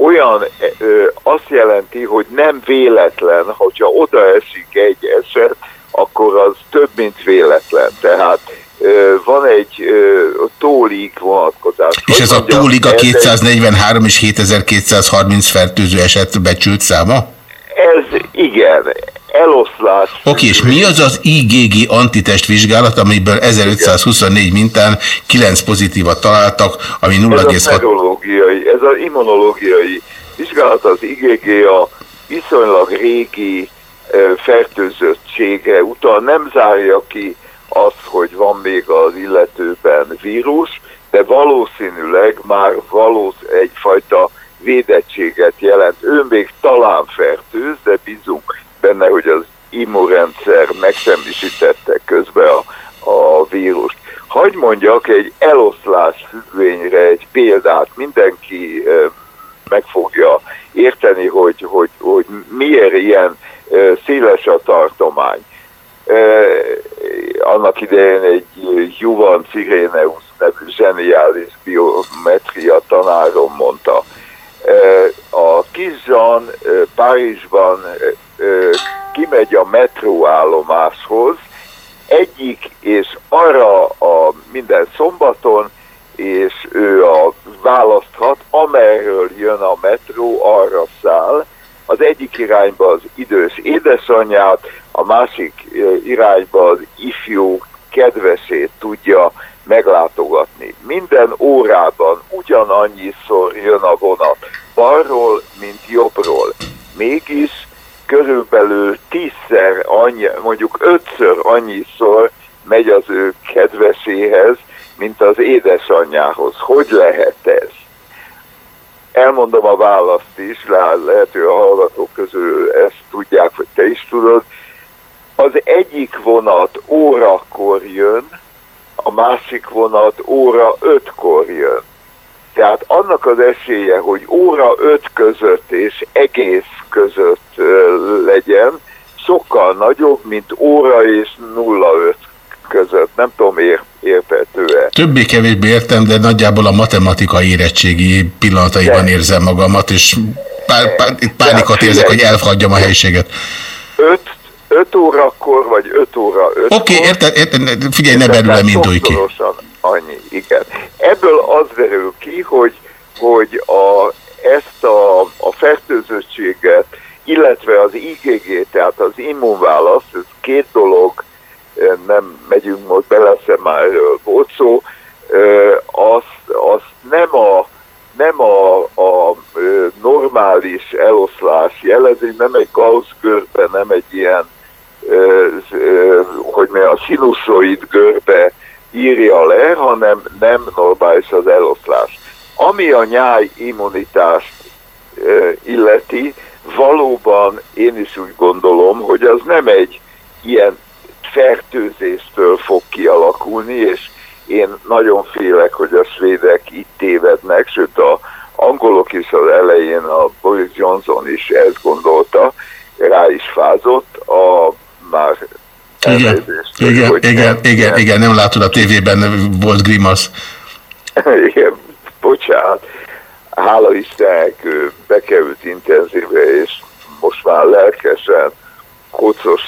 Speaker 24: olyan ö, azt jelenti, hogy nem véletlen, hogyha oda esik egy eset, akkor az több, mint véletlen. Tehát van egy tólig vonatkozás.
Speaker 8: És ez a túlig a
Speaker 24: ez egy-
Speaker 8: 243 és 7230 fertőző eset becsült száma?
Speaker 24: Ez igen, eloszlás.
Speaker 8: Oké, és mi az az IgG antitest vizsgálat, amiből 1524 mintán 9 pozitívat találtak, ami
Speaker 24: Ez a
Speaker 8: 0,6...
Speaker 24: szerológiai, ez az immunológiai vizsgálat, az IgG a viszonylag régi fertőzöttsége utal, nem zárja ki azt, hogy van még az illetőben vírus, de valószínűleg már valós egyfajta védettséget jelent. Ő még talán fertőz, de bízunk benne, hogy az immunrendszer megsemmisítette közben a, a vírust. Hagy mondjak egy eloszlás függvényre egy példát, mindenki meg fogja érteni, hogy, hogy, hogy miért ilyen széles a tartomány. Annak idején egy Juvan Cireneus nevű zseniális biometria tanárom mondta, a eh, Párizsban kimegy a metróállomáshoz, egyik és arra a minden szombaton, és ő a választhat, amerről jön a metró, arra száll. Az egyik irányba az idős édesanyját, a másik irányba az ifjú kedvesét tudja meglátogatni. Minden órában ugyanannyiszor jön a vonat, balról, mint jobbról. Mégis körülbelül tízszer annyi, mondjuk ötször annyiszor megy az ő kedveséhez, mint az édesanyjához. Hogy lehet ez? Elmondom a választ is, le- lehet, hogy a hallgatók közül ezt tudják, vagy te is tudod. Az egyik vonat órakor jön, a másik vonat óra ötkor jön. Tehát annak az esélye, hogy óra öt között és egész között legyen, sokkal nagyobb, mint óra és nulla öt között. Nem tudom, ér, érthető-e.
Speaker 8: Többé-kevésbé értem, de nagyjából a matematikai érettségi pillanataiban érzem magamat, és pár, pár, itt pánikot érzek, hogy elhagyjam a helységet.
Speaker 24: 5, 5 órakor, vagy 5 óra 5
Speaker 8: Oké, okay, érted, érted, figyelj, ne belőlem indulj ki.
Speaker 24: Annyi, igen. Ebből az derül ki, hogy, hogy a, ezt a, a fertőzöttséget, illetve az IgG, tehát az immunválasz, ez két dolog, nem megyünk most bele, már volt szó, azt, azt nem a nem a, a normális eloszlás jelezi, nem egy Gauss görbe, nem egy ilyen, hogy mi a sinuszoid görbe írja le, hanem nem normális az eloszlás. Ami a nyáj immunitást illeti, valóban én is úgy gondolom, hogy az nem egy ilyen fertőzéstől fog kialakulni, és én nagyon félek, hogy a svédek itt tévednek, sőt a angolok is az elején, a Boris Johnson is ezt gondolta, rá is fázott, a már
Speaker 8: Igen, igen,
Speaker 24: hogy
Speaker 8: igen,
Speaker 24: nem-
Speaker 8: igen,
Speaker 24: nem-
Speaker 8: igen, nem látod a tévében, volt grimasz. [laughs]
Speaker 24: Igen, bocsánat. Hála Istennek bekerült intenzívre, és most már lelkesen, kocos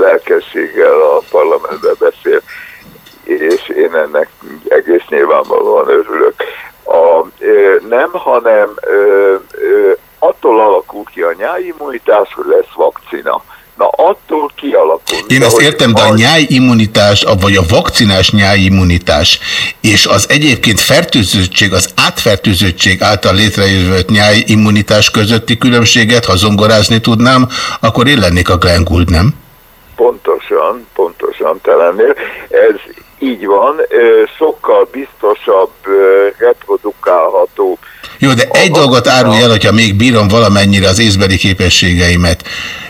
Speaker 24: lelkességgel a parlamentbe beszél, és én ennek egész nyilvánvalóan örülök. A, nem, hanem attól alakul ki a nyáimmunitás, hogy lesz vakcina. Na attól kialakul.
Speaker 8: Én ezt értem, de a nyájimmunitás, vagy a vakcinás nyájimmunitás, és az egyébként fertőzöttség, az átfertőzöttség által létrejövött nyájimmunitás közötti különbséget, ha zongorázni tudnám, akkor én lennék a Glenn Gould, nem?
Speaker 24: Pontosan, pontosan te lennél. Ez így van, sokkal biztosabb, reprodukálható.
Speaker 8: Jó, de egy dolgot árulj el, hogyha még bírom valamennyire az észbeli képességeimet.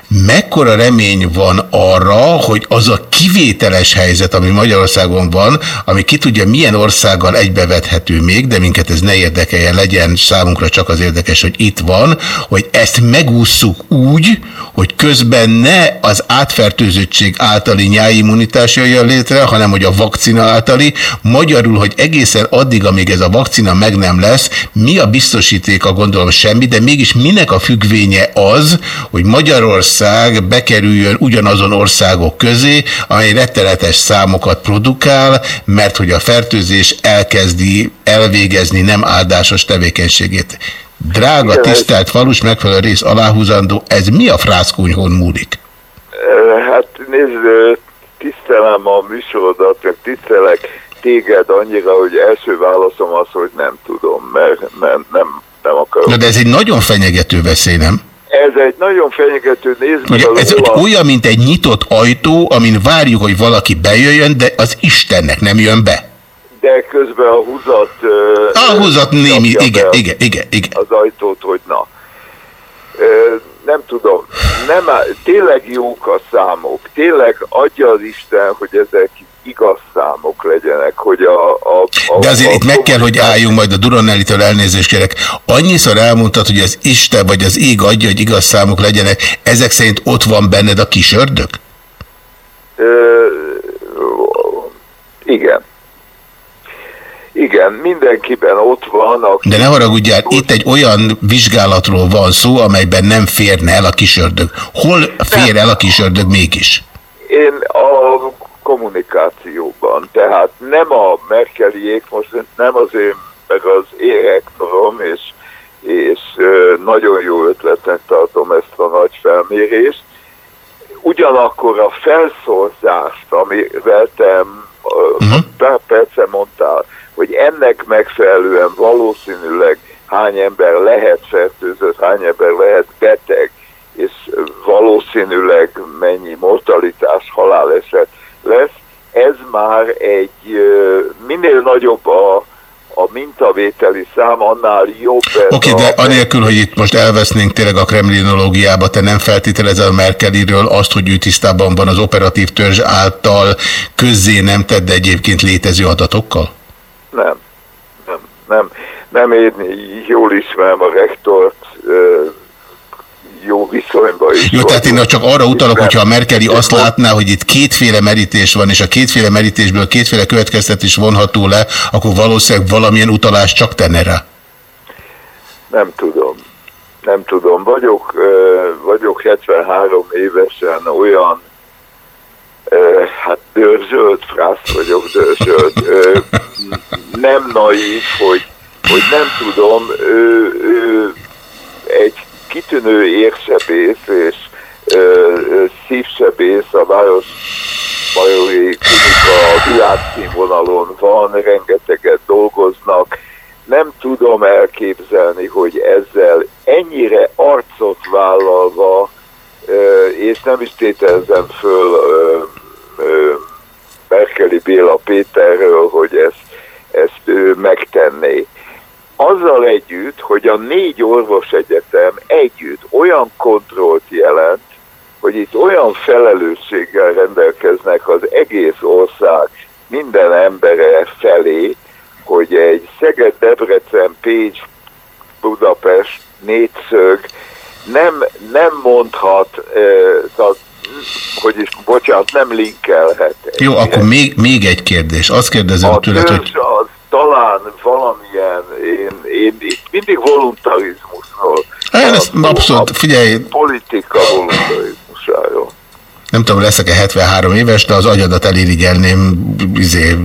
Speaker 8: Mekkora remény van arra, hogy az a kivételes helyzet, ami Magyarországon van, ami ki tudja milyen országgal egybevethető még, de minket ez ne érdekeljen, legyen számunkra csak az érdekes, hogy itt van, hogy ezt megússzuk úgy, hogy közben ne az átfertőzöttség általi nyáimmunitás jöjjön létre, hanem hogy a vakcina általi. Magyarul, hogy egészen addig, amíg ez a vakcina meg nem lesz, mi a biztosítéka, gondolom semmi, de mégis minek a függvénye az, hogy Magyarország bekerüljön ugyanazon országok közé, amely rettenetes számokat produkál, mert hogy a fertőzés elkezdi elvégezni nem áldásos tevékenységét. Drága, tisztelt falus megfelelő rész aláhúzandó, ez mi a frászkúnyhon múlik?
Speaker 24: Ö, Hát nézd, tisztelem a műsorodat, meg tisztelek téged annyira, hogy első válaszom az, hogy nem tudom, mert, mert nem, nem akarom.
Speaker 8: Na de ez egy nagyon fenyegető veszély, nem?
Speaker 24: Ez egy nagyon fenyegető, a
Speaker 8: ez
Speaker 24: lóan.
Speaker 8: olyan, mint egy nyitott ajtó, amin várjuk, hogy valaki bejöjjön, de az Istennek nem jön be.
Speaker 24: de közben a húzat...
Speaker 8: A húzat némi, igen, igen, igen, igen.
Speaker 24: Az ajtót, hogy na. Nem tudom, nem, tényleg jók a számok, tényleg adja az Isten, hogy ezek igaz számok legyenek, hogy a... a, a
Speaker 8: De azért
Speaker 24: a,
Speaker 8: itt meg kell, hogy álljunk, majd a Duronellitől elnézést kérek. Annyiszor elmondtad, hogy az Isten vagy az ég adja, hogy igaz számok legyenek. Ezek szerint ott van benned a kis ördög?
Speaker 24: Ö, igen. Igen, mindenkiben ott van, aki
Speaker 8: De ne haragudjál, itt egy olyan vizsgálatról van szó, amelyben nem férne el a kis ördög. Hol fér el a kis ördög mégis?
Speaker 24: Én a kommunikációban, tehát nem a Merkeliék, most nem az én, meg az érektorom, és, és nagyon jó ötletnek tartom ezt a nagy felmérést. Ugyanakkor a felszorzást, amivel te uh-huh. pár perce mondtál, hogy ennek megfelelően valószínűleg hány ember lehet fertőzött, hány ember lehet beteg, és valószínűleg mennyi mortalitás, haláleset lesz, ez már egy, minél nagyobb a, a mintavételi szám, annál jobb
Speaker 8: Oké,
Speaker 24: a...
Speaker 8: de anélkül, hogy itt most elvesznénk tényleg a kremlinológiába, te nem feltételezel Merkeliről azt, hogy ő tisztában van az operatív törzs által közzé nem tedd egyébként létező adatokkal?
Speaker 24: Nem, nem, nem, nem, én jól ismerem a rektort, jó viszonyban is.
Speaker 8: Jó, tehát én csak arra utalok, hogyha a Merkeli azt látná, hogy itt kétféle merítés van, és a kétféle merítésből kétféle következtetés vonható le, akkor valószínűleg valamilyen utalás csak tenne rá.
Speaker 24: Nem tudom. Nem tudom. Vagyok, vagyok 73 évesen olyan, hát dörzsölt, frász vagyok, dörzsölt, nem naív, hogy, hogy nem tudom, ő, ő egy kitűnő érsebész és ö, szívsebész a város Bajori klinika a világszínvonalon van, rengeteget dolgoznak. Nem tudom elképzelni, hogy ezzel ennyire arcot vállalva, ö, és nem is tételezem föl ö, ö, Merkeli Béla Péterről, hogy ezt, ezt ő megtenné. Azzal együtt, hogy a négy orvosegyetem együtt olyan kontrollt jelent, hogy itt olyan felelősséggel rendelkeznek az egész ország minden embere felé, hogy egy Szeged, Debrecen, Pécs, Budapest négyszög nem, nem mondhat, eh, az, hogy is, bocsánat, nem linkelhet.
Speaker 8: Jó, akkor még, még egy kérdés. Azt kérdezem
Speaker 24: A
Speaker 8: tőled, hogy
Speaker 24: az talán valamilyen, én, én itt mindig voluntarizmusról,
Speaker 8: én ezt abszolút, figyelj,
Speaker 24: politika voluntarizmusáról.
Speaker 8: nem tudom, leszek-e 73 éves, de az agyadat elirigyelném izé,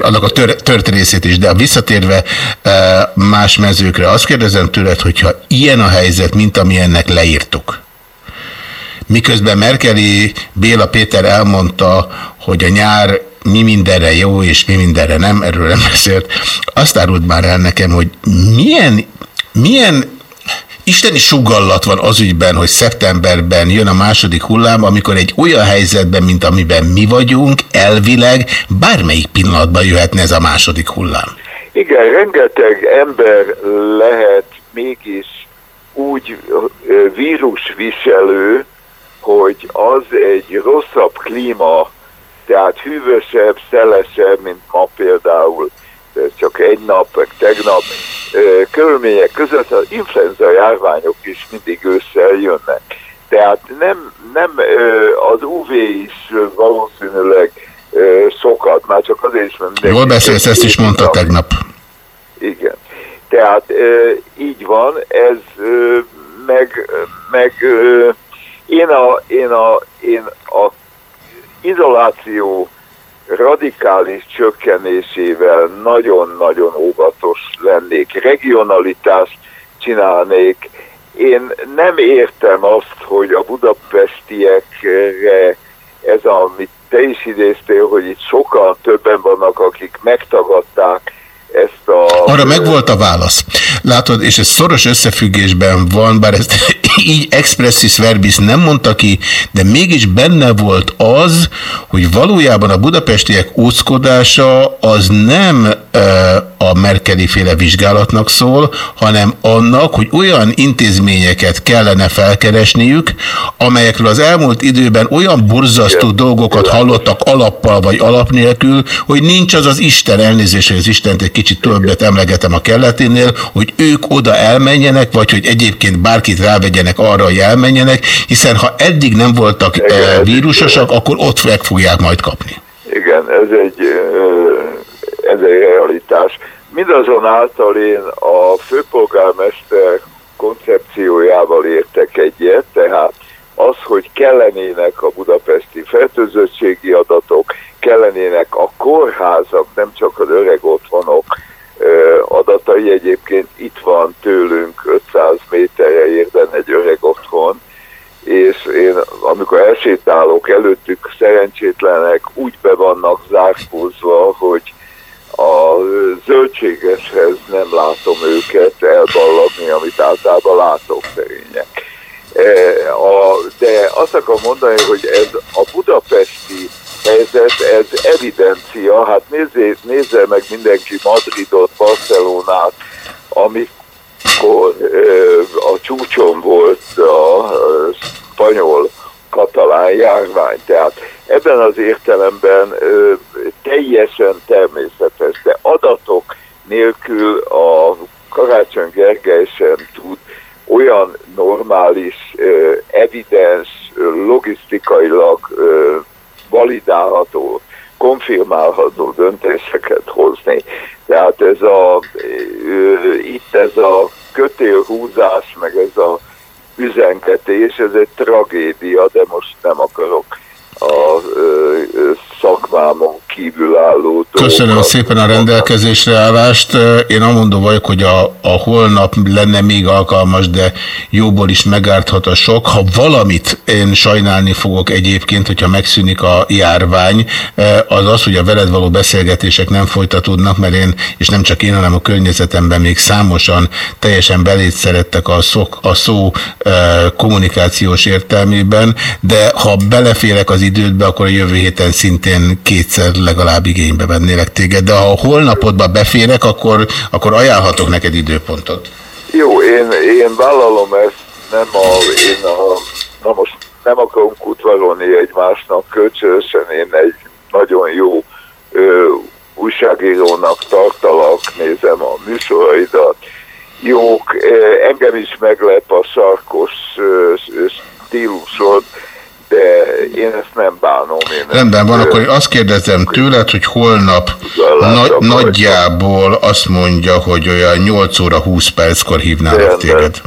Speaker 8: annak a tör, tört részét is. De visszatérve eh, más mezőkre, azt kérdezem tőled, hogyha ilyen a helyzet, mint ami ennek leírtuk, miközben Merkeli Béla Péter elmondta, hogy a nyár mi mindenre jó, és mi mindenre nem, erről nem beszélt. Azt árult már el nekem, hogy milyen, milyen isteni sugallat van az ügyben, hogy szeptemberben jön a második hullám, amikor egy olyan helyzetben, mint amiben mi vagyunk, elvileg bármelyik pillanatban jöhetne ez a második hullám.
Speaker 24: Igen, rengeteg ember lehet mégis úgy vírusviselő, hogy az egy rosszabb klíma, tehát hűvösebb, szelesebb, mint ma például ez csak egy nap, meg tegnap, körülmények között az influenza járványok is mindig ősszel jönnek. Tehát nem, nem az UV is valószínűleg sokat, már csak azért is, mert
Speaker 8: Jól beszélsz, ezt is mondta tegnap.
Speaker 24: igen. Tehát így van, ez meg, meg én, a, én, a, én a izoláció radikális csökkenésével nagyon-nagyon óvatos lennék, regionalitást csinálnék. Én nem értem azt, hogy a budapestiekre ez, amit te is idéztél, hogy itt sokkal többen vannak, akik megtagadták ezt a...
Speaker 8: Arra megvolt a válasz. Látod, és ez szoros összefüggésben van, bár ezt [laughs] így expressis verbis nem mondta ki, de mégis benne volt az, hogy valójában a budapestiek óckodása az nem a Merkeli féle vizsgálatnak szól, hanem annak, hogy olyan intézményeket kellene felkeresniük, amelyekről az elmúlt időben olyan borzasztó dolgokat hallottak alappal vagy alap nélkül, hogy nincs az az Isten elnézés, hogy az Istent egy kicsit többet emlegetem a kelleténél, hogy ők oda elmenjenek, vagy hogy egyébként bárkit rávegyenek arra, hogy elmenjenek, hiszen ha eddig nem voltak eh, vírusosak, akkor ott meg fogják majd kapni.
Speaker 24: Igen, ez egy, ez egy realitás. Mindazonáltal én a főpolgármester koncepciójával értek egyet, tehát az, hogy kellenének a budapesti fertőzöttségi adatok, kellenének a kórházak, nem csak az öreg otthonok adatai, egyébként itt van tőlünk 500 méterre érden egy öreg otthon, és én amikor elsétálok előttük szerencsétlenek úgy be vannak zárkózva, hogy a zöldségeshez nem látom őket elballagni, amit általában látok szerények. E, a, de azt akarom mondani, hogy ez a budapesti helyzet, ez evidencia, hát nézze, nézze meg mindenki Madridot, Barcelonát, amikor ö, a csúcson volt a spanyol katalán járvány. Tehát ebben az értelemben ö, teljesen természetes, de adatok nélkül a Karácsony Gergely sem tud olyan normális, evidens, logisztikailag validálható, konfirmálható döntéseket hozni. Tehát ez a, itt ez a kötélhúzás, meg ez a üzengetés, ez egy tragédia, de most nem akarok a szakmámon kívülálló
Speaker 8: Köszönöm szépen a rendelkezésre állást. Én amondó vagyok, hogy a, a holnap lenne még alkalmas, de jóból is megárthat a sok. Ha valamit én sajnálni fogok egyébként, hogyha megszűnik a járvány, az az, hogy a veled való beszélgetések nem folytatódnak, mert én, és nem csak én, hanem a környezetemben még számosan teljesen belét szerettek a, szok, a szó kommunikációs értelmében, de ha beleférek az idődbe, akkor a jövő héten szintén kétszer legalább igénybe vennélek téged, de ha holnapodba beférek, akkor, akkor ajánlhatok neked időpontot.
Speaker 24: Jó, én, én vállalom ezt, nem a, én a, na most nem akarunk udvarolni egymásnak kölcsönösen, én egy nagyon jó ö, újságírónak tartalak, nézem a műsoraidat, jók, engem is meglep a sarkos stílusod, de én ezt nem bánom. Én
Speaker 8: Rendben van, akkor én azt kérdezem tőled, hogy holnap na nagyjából azt mondja, hogy olyan 8 óra 20 perckor
Speaker 24: Rendben.
Speaker 8: téged.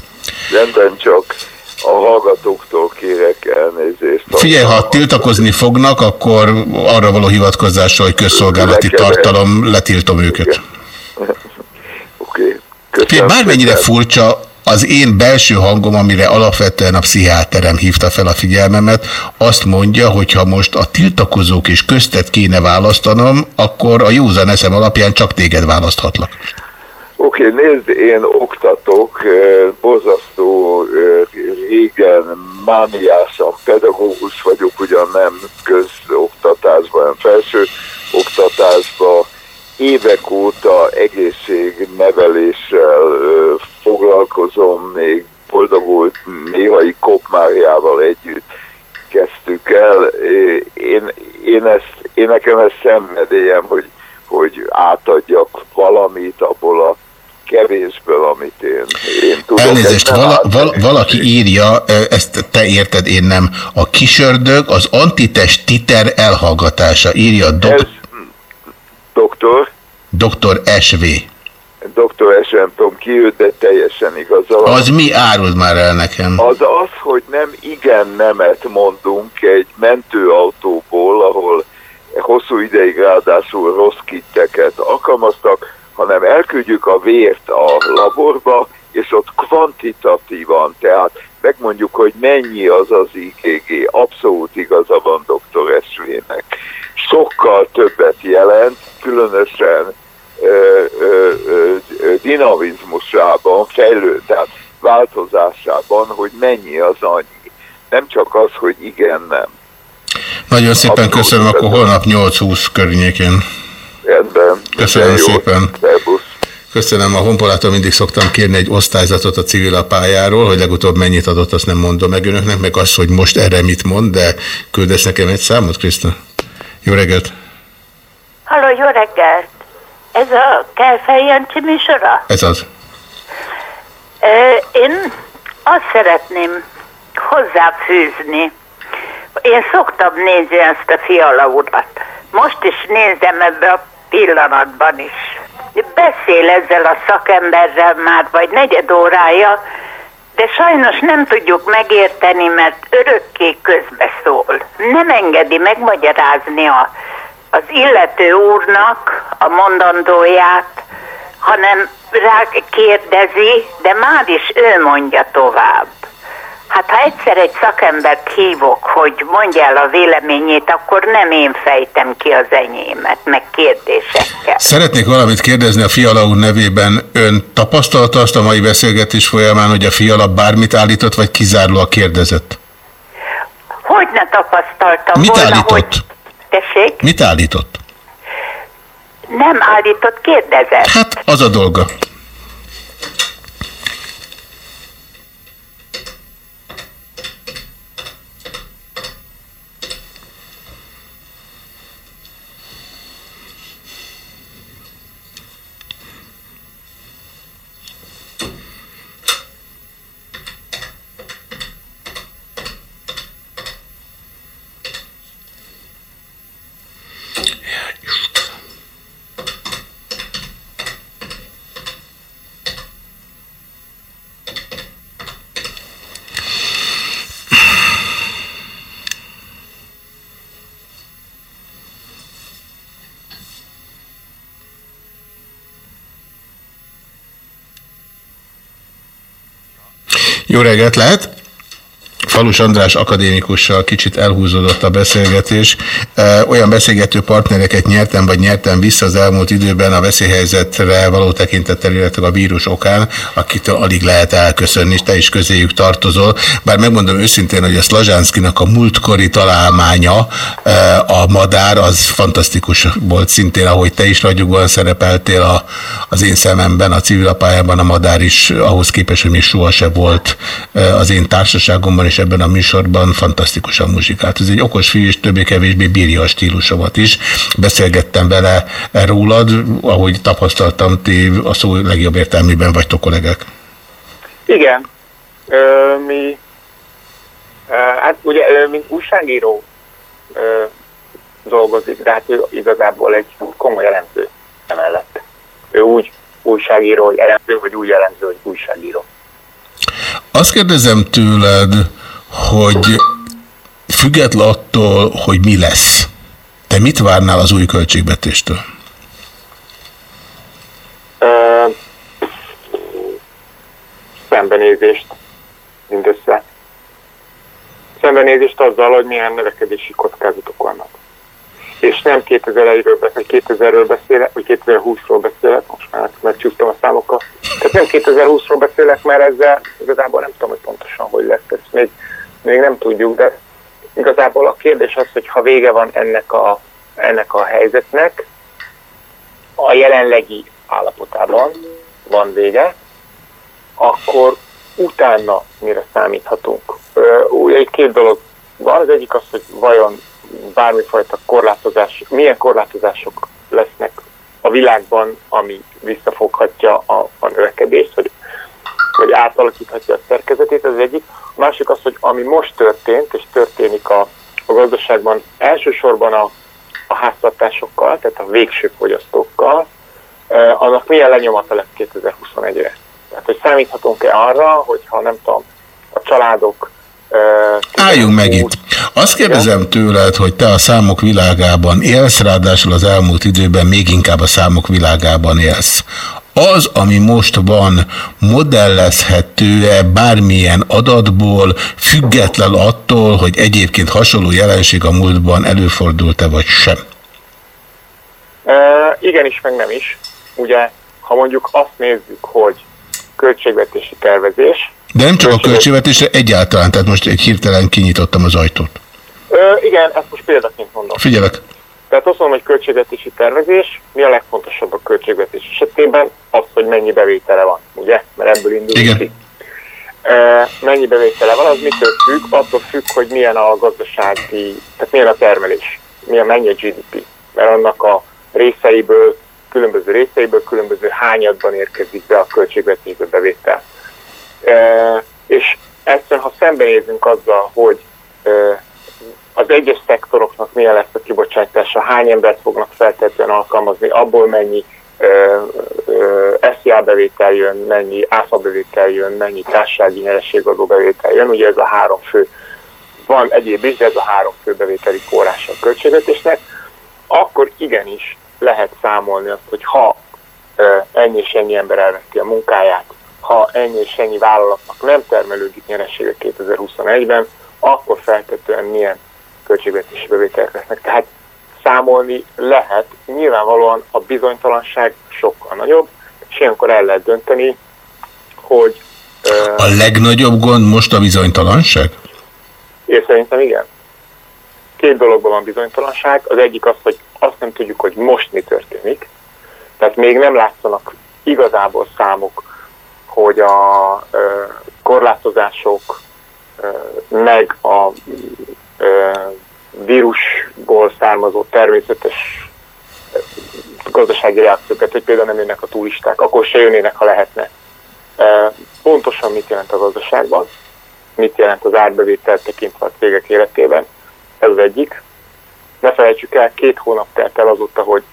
Speaker 24: Rendben csak a hallgatóktól kérek elnézést.
Speaker 8: Figyelj, ha tiltakozni fognak, akkor arra való hivatkozással, hogy közszolgálati tartalom, letiltom őket. [laughs]
Speaker 24: Oké.
Speaker 8: Figyelj, bármennyire furcsa, az én belső hangom, amire alapvetően a pszichiáterem hívta fel a figyelmemet, azt mondja, hogy ha most a tiltakozók és köztet kéne választanom, akkor a józan eszem alapján csak téged választhatlak.
Speaker 24: Oké, okay, nézd, én oktatok, borzasztó régen mániásan pedagógus vagyok, ugyan nem közoktatásban, hanem felső oktatásban. Évek óta egészségneveléssel foglalkozom, még boldogult néhai kopmáriával együtt kezdtük el. Én, én, ezt, én nekem ez szenvedélyem, hogy, hogy átadjak valamit abból a kevésből, amit én, én tudom.
Speaker 8: Elnézést, vala, val, valaki írja, ezt te érted, én nem. A kisördög az antitest titer elhallgatása, írja dok
Speaker 24: Ez, doktor.
Speaker 8: Doktor SV.
Speaker 24: Doktor S. nem tudom ki ő, de teljesen igaza van.
Speaker 8: Az mi árult már el nekem?
Speaker 24: Az az, hogy nem igen nemet mondunk egy mentőautóból, ahol hosszú ideig ráadásul rossz kitteket alkalmaztak, hanem elküldjük a vért a laborba, és ott kvantitatívan, tehát megmondjuk, hogy mennyi az az IgG. Abszolút igaza van dr. Esvének. Sokkal többet jelent, különösen ö, ö, ö, dinamizmusában, fejlő, tehát változásában, hogy mennyi az annyi. Nem csak az, hogy igen, nem.
Speaker 8: Nagyon szépen Abszolút köszönöm, akkor holnap 8-20 környékén.
Speaker 24: Rendben.
Speaker 8: Köszönöm szépen.
Speaker 24: Szerbusz.
Speaker 8: Köszönöm, a honpolától mindig szoktam kérni egy osztályzatot a civil pályáról, hogy legutóbb mennyit adott, azt nem mondom meg önöknek, meg azt, hogy most erre mit mond, de küldesz nekem egy számot, Kriszta? Jó reggelt!
Speaker 25: Halló, jó reggelt! Ez a Kelfej Jancsi műsora?
Speaker 8: Ez az.
Speaker 25: Ö, Én azt szeretném hozzáfűzni. Én szoktam nézni ezt a fiala urat. Most is nézem ebbe a pillanatban is. Beszél ezzel a szakemberrel már vagy negyed órája, de sajnos nem tudjuk megérteni, mert örökké közbeszól. Nem engedi megmagyarázni a, az illető úrnak a mondandóját, hanem rá kérdezi, de már is ő mondja tovább. Hát ha egyszer egy szakembert hívok, hogy mondja el a véleményét, akkor nem én fejtem ki az enyémet, meg kérdésekkel.
Speaker 8: Szeretnék valamit kérdezni a Fiala úr nevében. Ön tapasztalta azt a mai beszélgetés folyamán, hogy a Fiala bármit állított, vagy kizárólag kérdezett?
Speaker 25: Hogy ne tapasztaltam
Speaker 8: Mit
Speaker 25: volna,
Speaker 8: állított?
Speaker 25: hogy... Tessék?
Speaker 8: Mit állított?
Speaker 25: Nem állított, kérdezett.
Speaker 8: Hát az a dolga. Jó reggelt lehet! Falus András akadémikussal kicsit elhúzódott a beszélgetés. Olyan beszélgető partnereket nyertem, vagy nyertem vissza az elmúlt időben a veszélyhelyzetre való tekintettel, illetve a vírus okán, akitől alig lehet elköszönni, te is közéjük tartozol. Bár megmondom őszintén, hogy a Szlazsánszkinak a múltkori találmánya, a madár, az fantasztikus volt szintén, ahogy te is ragyogóan szerepeltél a, az én szememben, a civil pályában a madár is, ahhoz képest, hogy még soha se volt az én társaságomban, és ebben a műsorban fantasztikusan muzsikált. Ez egy okos fiú, és többé-kevésbé bírja a stílusomat is. Beszélgettem vele rólad, ahogy tapasztaltam, ti a szó legjobb értelmében vagytok kollégák.
Speaker 26: Igen. Ö, mi, ö, hát ugye, mint újságíró ö, dolgozik, de hát ő igazából egy komoly jelentő emellett. Ő úgy újságíró, hogy elemző, vagy úgy jellemző, hogy újságíró.
Speaker 8: Azt kérdezem tőled, hogy független attól, hogy mi lesz, te mit várnál az új költségvetéstől?
Speaker 26: Ö, szembenézést mindössze. Szembenézést azzal, hogy milyen növekedési kockázatok vannak. és nem 2001-ről beszélek, 2000-ről beszélek, vagy 2020-ról beszélek, most már megcsúsztam a számokkal. Tehát nem 2020-ról beszélek, mert ezzel igazából nem tudom, hogy pontosan hogy lesz, ezt még, még nem tudjuk, de igazából a kérdés az, hogy ha vége van ennek a, ennek a helyzetnek, a jelenlegi állapotában van vége, akkor utána mire számíthatunk. Ugye egy két dolog van, az egyik az, hogy vajon bármifajta korlátozás, milyen korlátozások lesznek a világban, ami visszafoghatja a, a növekedést, vagy, vagy átalakíthatja a szerkezetét, ez az egyik. A másik az, hogy ami most történt, és történik a, a gazdaságban, elsősorban a, a háztartásokkal, tehát a végső fogyasztókkal, eh, annak milyen lenyomata lesz 2021-re. Tehát, hogy számíthatunk-e arra, hogy ha nem tudom, a családok
Speaker 8: Álljunk meg itt. Azt kérdezem tőled, hogy te a számok világában élsz, ráadásul az elmúlt időben még inkább a számok világában élsz. Az, ami most van, modellezhető-e bármilyen adatból, független attól, hogy egyébként hasonló jelenség a múltban előfordult-e vagy sem?
Speaker 26: Uh, igenis, meg nem is. Ugye, ha mondjuk azt nézzük, hogy költségvetési tervezés,
Speaker 8: de nem csak a költségvetésre, egyáltalán, tehát most egy hirtelen kinyitottam az ajtót.
Speaker 26: Ö, igen, ezt most példaként mondom.
Speaker 8: Figyelek.
Speaker 26: Tehát azt mondom, hogy költségvetési tervezés, mi a legfontosabb a költségvetés esetében? Az, hogy mennyi bevétele van, ugye? Mert ebből indul
Speaker 8: Igen.
Speaker 26: ki. E, mennyi bevétele van, az mitől függ? Attól függ, hogy milyen a gazdasági, tehát milyen a termelés, milyen mennyi a GDP. Mert annak a részeiből, különböző részeiből, különböző hányadban érkezik be a költségvetésbe bevétel. E, és egyszerűen, ha szembenézünk azzal, hogy e, az egyes szektoroknak milyen lesz a kibocsátása, hány embert fognak feltétlenül alkalmazni, abból mennyi SZIA bevétel jön, mennyi ÁFA bevétel jön, mennyi társasági nyereségadó bevétel jön, ugye ez a három fő, van egyéb is, ez a három fő bevételi forrása a költségvetésnek, akkor igenis lehet számolni azt, hogy ha ennyi és ennyi ember elveszti a munkáját, ha ennyi és ennyi vállalatnak nem termelődik nyeressége 2021-ben, akkor feltetően milyen költségvetési bevételek lesznek. Tehát számolni lehet, nyilvánvalóan a bizonytalanság sokkal nagyobb, és ilyenkor el lehet dönteni, hogy...
Speaker 8: A legnagyobb gond most a bizonytalanság?
Speaker 26: Én szerintem igen. Két dologban van bizonytalanság. Az egyik az, hogy azt nem tudjuk, hogy most mi történik. Tehát még nem látszanak igazából számok, hogy a ö, korlátozások ö, meg a vírusból származó természetes gazdasági reakciókat, hogy például nem jönnek a turisták, akkor se jönnének, ha lehetne. Pontosan mit jelent a gazdaságban, mit jelent az árbevétel tekintve a cégek életében, ez az egyik. Ne felejtsük el, két hónap telt el azóta, hogy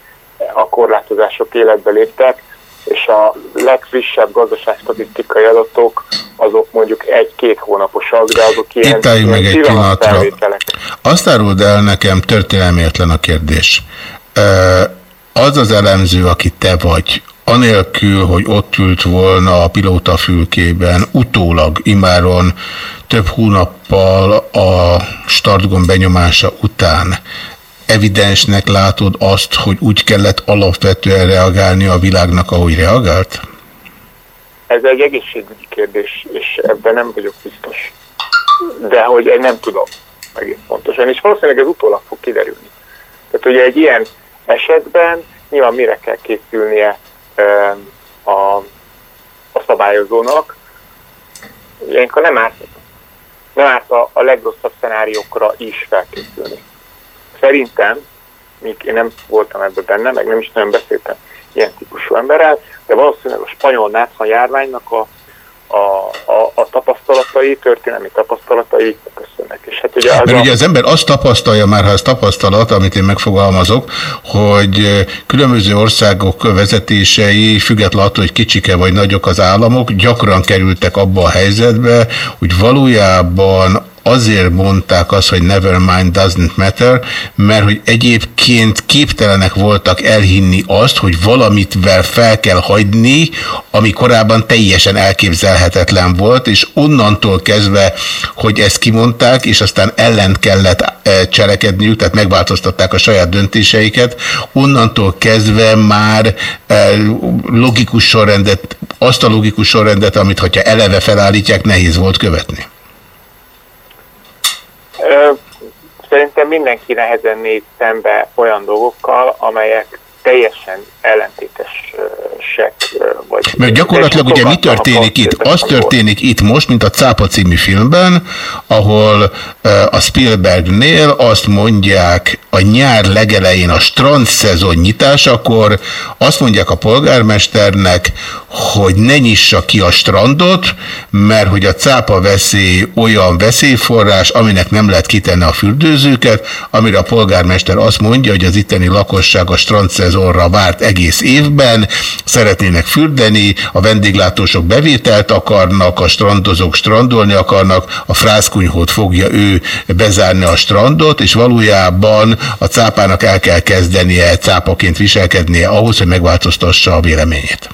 Speaker 26: a korlátozások életbe léptek, és a legfrissebb gazdaságstatisztikai adatok azok mondjuk egy-két hónaposak, de azok ilyen,
Speaker 8: Itt álljunk meg egy pillanatra. Azt áruld el nekem, történelméletlen a kérdés. Az az elemző, aki te vagy, anélkül, hogy ott ült volna a pilótafülkében, utólag, imáron több hónappal a startgomb benyomása után evidensnek látod azt, hogy úgy kellett alapvetően reagálni a világnak, ahogy reagált?
Speaker 26: Ez egy egészségügyi kérdés, és ebben nem vagyok biztos. De hogy nem tudom egész pontosan, és valószínűleg ez utólag fog kiderülni. Tehát ugye egy ilyen esetben nyilván mire kell készülnie a, a szabályozónak. Ilyenkor nem árt, nem árt a, a legrosszabb szenáriókra is felkészülni. Szerintem, míg én nem voltam ebben benne, meg nem is nagyon beszéltem ilyen típusú emberrel, de valószínűleg a spanyol náca járványnak a, a, a, a tapasztalatai, történelmi tapasztalatai köszönnek. És hát ugye az
Speaker 8: Mert
Speaker 26: a...
Speaker 8: ugye az ember azt tapasztalja már, ha ez tapasztalat, amit én megfogalmazok, hogy különböző országok vezetései, függetlenül attól, hogy kicsike vagy nagyok az államok, gyakran kerültek abba a helyzetbe, hogy valójában azért mondták azt, hogy never mind doesn't matter, mert hogy egyébként képtelenek voltak elhinni azt, hogy valamitvel fel kell hagyni, ami korábban teljesen elképzelhetetlen volt, és onnan onnantól kezdve, hogy ezt kimondták, és aztán ellent kellett eh, cselekedniük, tehát megváltoztatták a saját döntéseiket, onnantól kezdve már eh, logikus sorrendet, azt a logikus sorrendet, amit hogyha eleve felállítják, nehéz volt követni.
Speaker 26: Szerintem mindenki nehezen néz szembe olyan dolgokkal, amelyek teljesen ellentétesek, vagy...
Speaker 8: Mert gyakorlatilag ugye mi történik itt? Az történik itt most, mint a Cápa című filmben, ahol a Spielbergnél azt mondják a nyár legelején a strand szezon nyitásakor, azt mondják a polgármesternek, hogy ne nyissa ki a strandot, mert hogy a cápa veszély olyan veszélyforrás, aminek nem lehet kitenni a fürdőzőket, amire a polgármester azt mondja, hogy az itteni lakosság a strandszezonra várt egész évben, szeretnének fürdeni, a vendéglátósok bevételt akarnak, a strandozók strandolni akarnak, a frászkunyhót fogja ő bezárni a strandot, és valójában a cápának el kell kezdenie cápaként viselkednie ahhoz, hogy megváltoztassa a véleményét.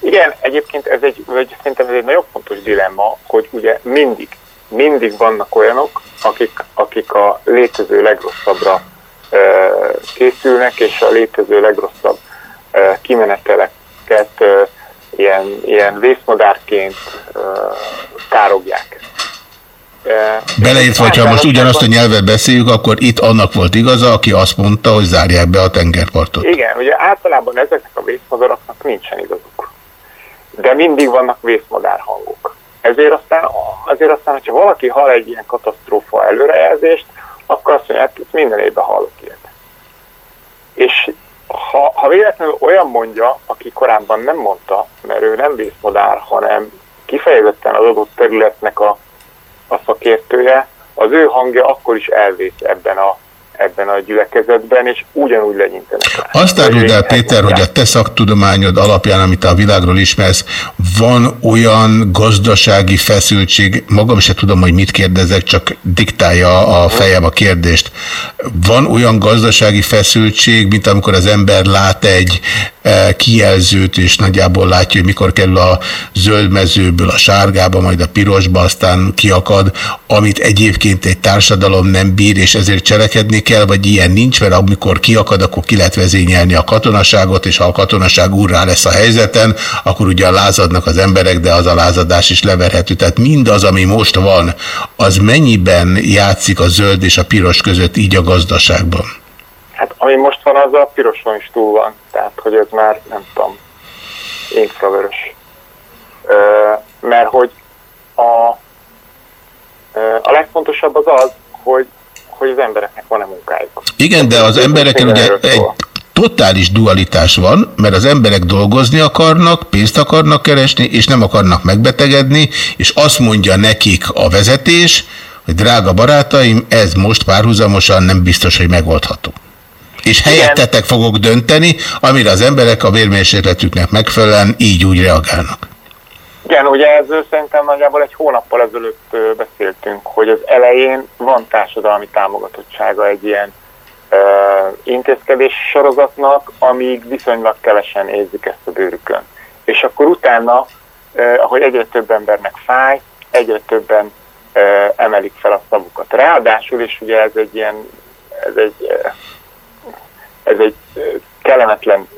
Speaker 26: Igen, egyébként ez egy, vagy szerintem ez egy nagyon fontos dilemma, hogy ugye mindig, mindig vannak olyanok, akik, akik a létező legrosszabbra készülnek, és a létező legrosszabb kimeneteleket ilyen, ilyen vészmadárként tárogják. Ö,
Speaker 8: Beleértve, hogyha most ugyanazt a nyelvet beszéljük, akkor itt annak volt igaza, aki azt mondta, hogy zárják be a tengerpartot.
Speaker 26: Igen, ugye általában ezeknek a vészmadaraknak nincsen igazuk. De mindig vannak vészmadár hangok. Ezért aztán, azért aztán, hogyha valaki hall egy ilyen katasztrófa előrejelzést, akkor azt mondja, hát minden évben hallok ilyet. És ha, ha véletlenül olyan mondja, aki korábban nem mondta, mert ő nem vészmadár, hanem kifejezetten az adott területnek a, a szakértője, az ő hangja akkor is elvész ebben a, ebben a gyülekezetben, és ugyanúgy legyintenek rá.
Speaker 8: Azt áruld el, Péter, hogy a te szaktudományod alapján, amit a világról ismersz, van olyan gazdasági feszültség, magam se tudom, hogy mit kérdezek, csak diktálja a fejem a kérdést. Van olyan gazdasági feszültség, mint amikor az ember lát egy eh, kijelzőt, és nagyjából látja, hogy mikor kerül a zöld mezőből a sárgába, majd a pirosba, aztán kiakad, amit egyébként egy társadalom nem bír, és ezért cselekedni kell, vagy ilyen nincs, mert amikor kiakad, akkor ki lehet vezényelni a katonaságot, és ha a katonaság úrrá lesz a helyzeten, akkor ugyan lázadnak az emberek, de az a lázadás is leverhető. Tehát mindaz, ami most van, az mennyiben játszik a zöld és a piros között így a gazdaságban?
Speaker 26: Hát ami most van, az a piroson is túl van. Tehát, hogy ez már, nem tudom, infravörös. Ö, mert hogy a, a legfontosabb az az, hogy, hogy az embereknek van-e munkájuk.
Speaker 8: Igen, de az embereken ugye egy totális dualitás van, mert az emberek dolgozni akarnak, pénzt akarnak keresni, és nem akarnak megbetegedni, és azt mondja nekik a vezetés, hogy drága barátaim, ez most párhuzamosan nem biztos, hogy megoldható. És helyettetek fogok dönteni, amire az emberek a vérmérsékletüknek megfelelően így úgy reagálnak.
Speaker 26: Igen, ugye ezzel szerintem nagyjából egy hónappal ezelőtt beszéltünk, hogy az elején van társadalmi támogatottsága egy ilyen ö, intézkedés sorozatnak, amíg viszonylag kevesen érzik ezt a bőrükön. És akkor utána, ö, ahogy egyre több embernek fáj, egyre többen ö, emelik fel a szavukat. Ráadásul, és ugye ez egy ilyen, ez egy, ez egy kellemetlen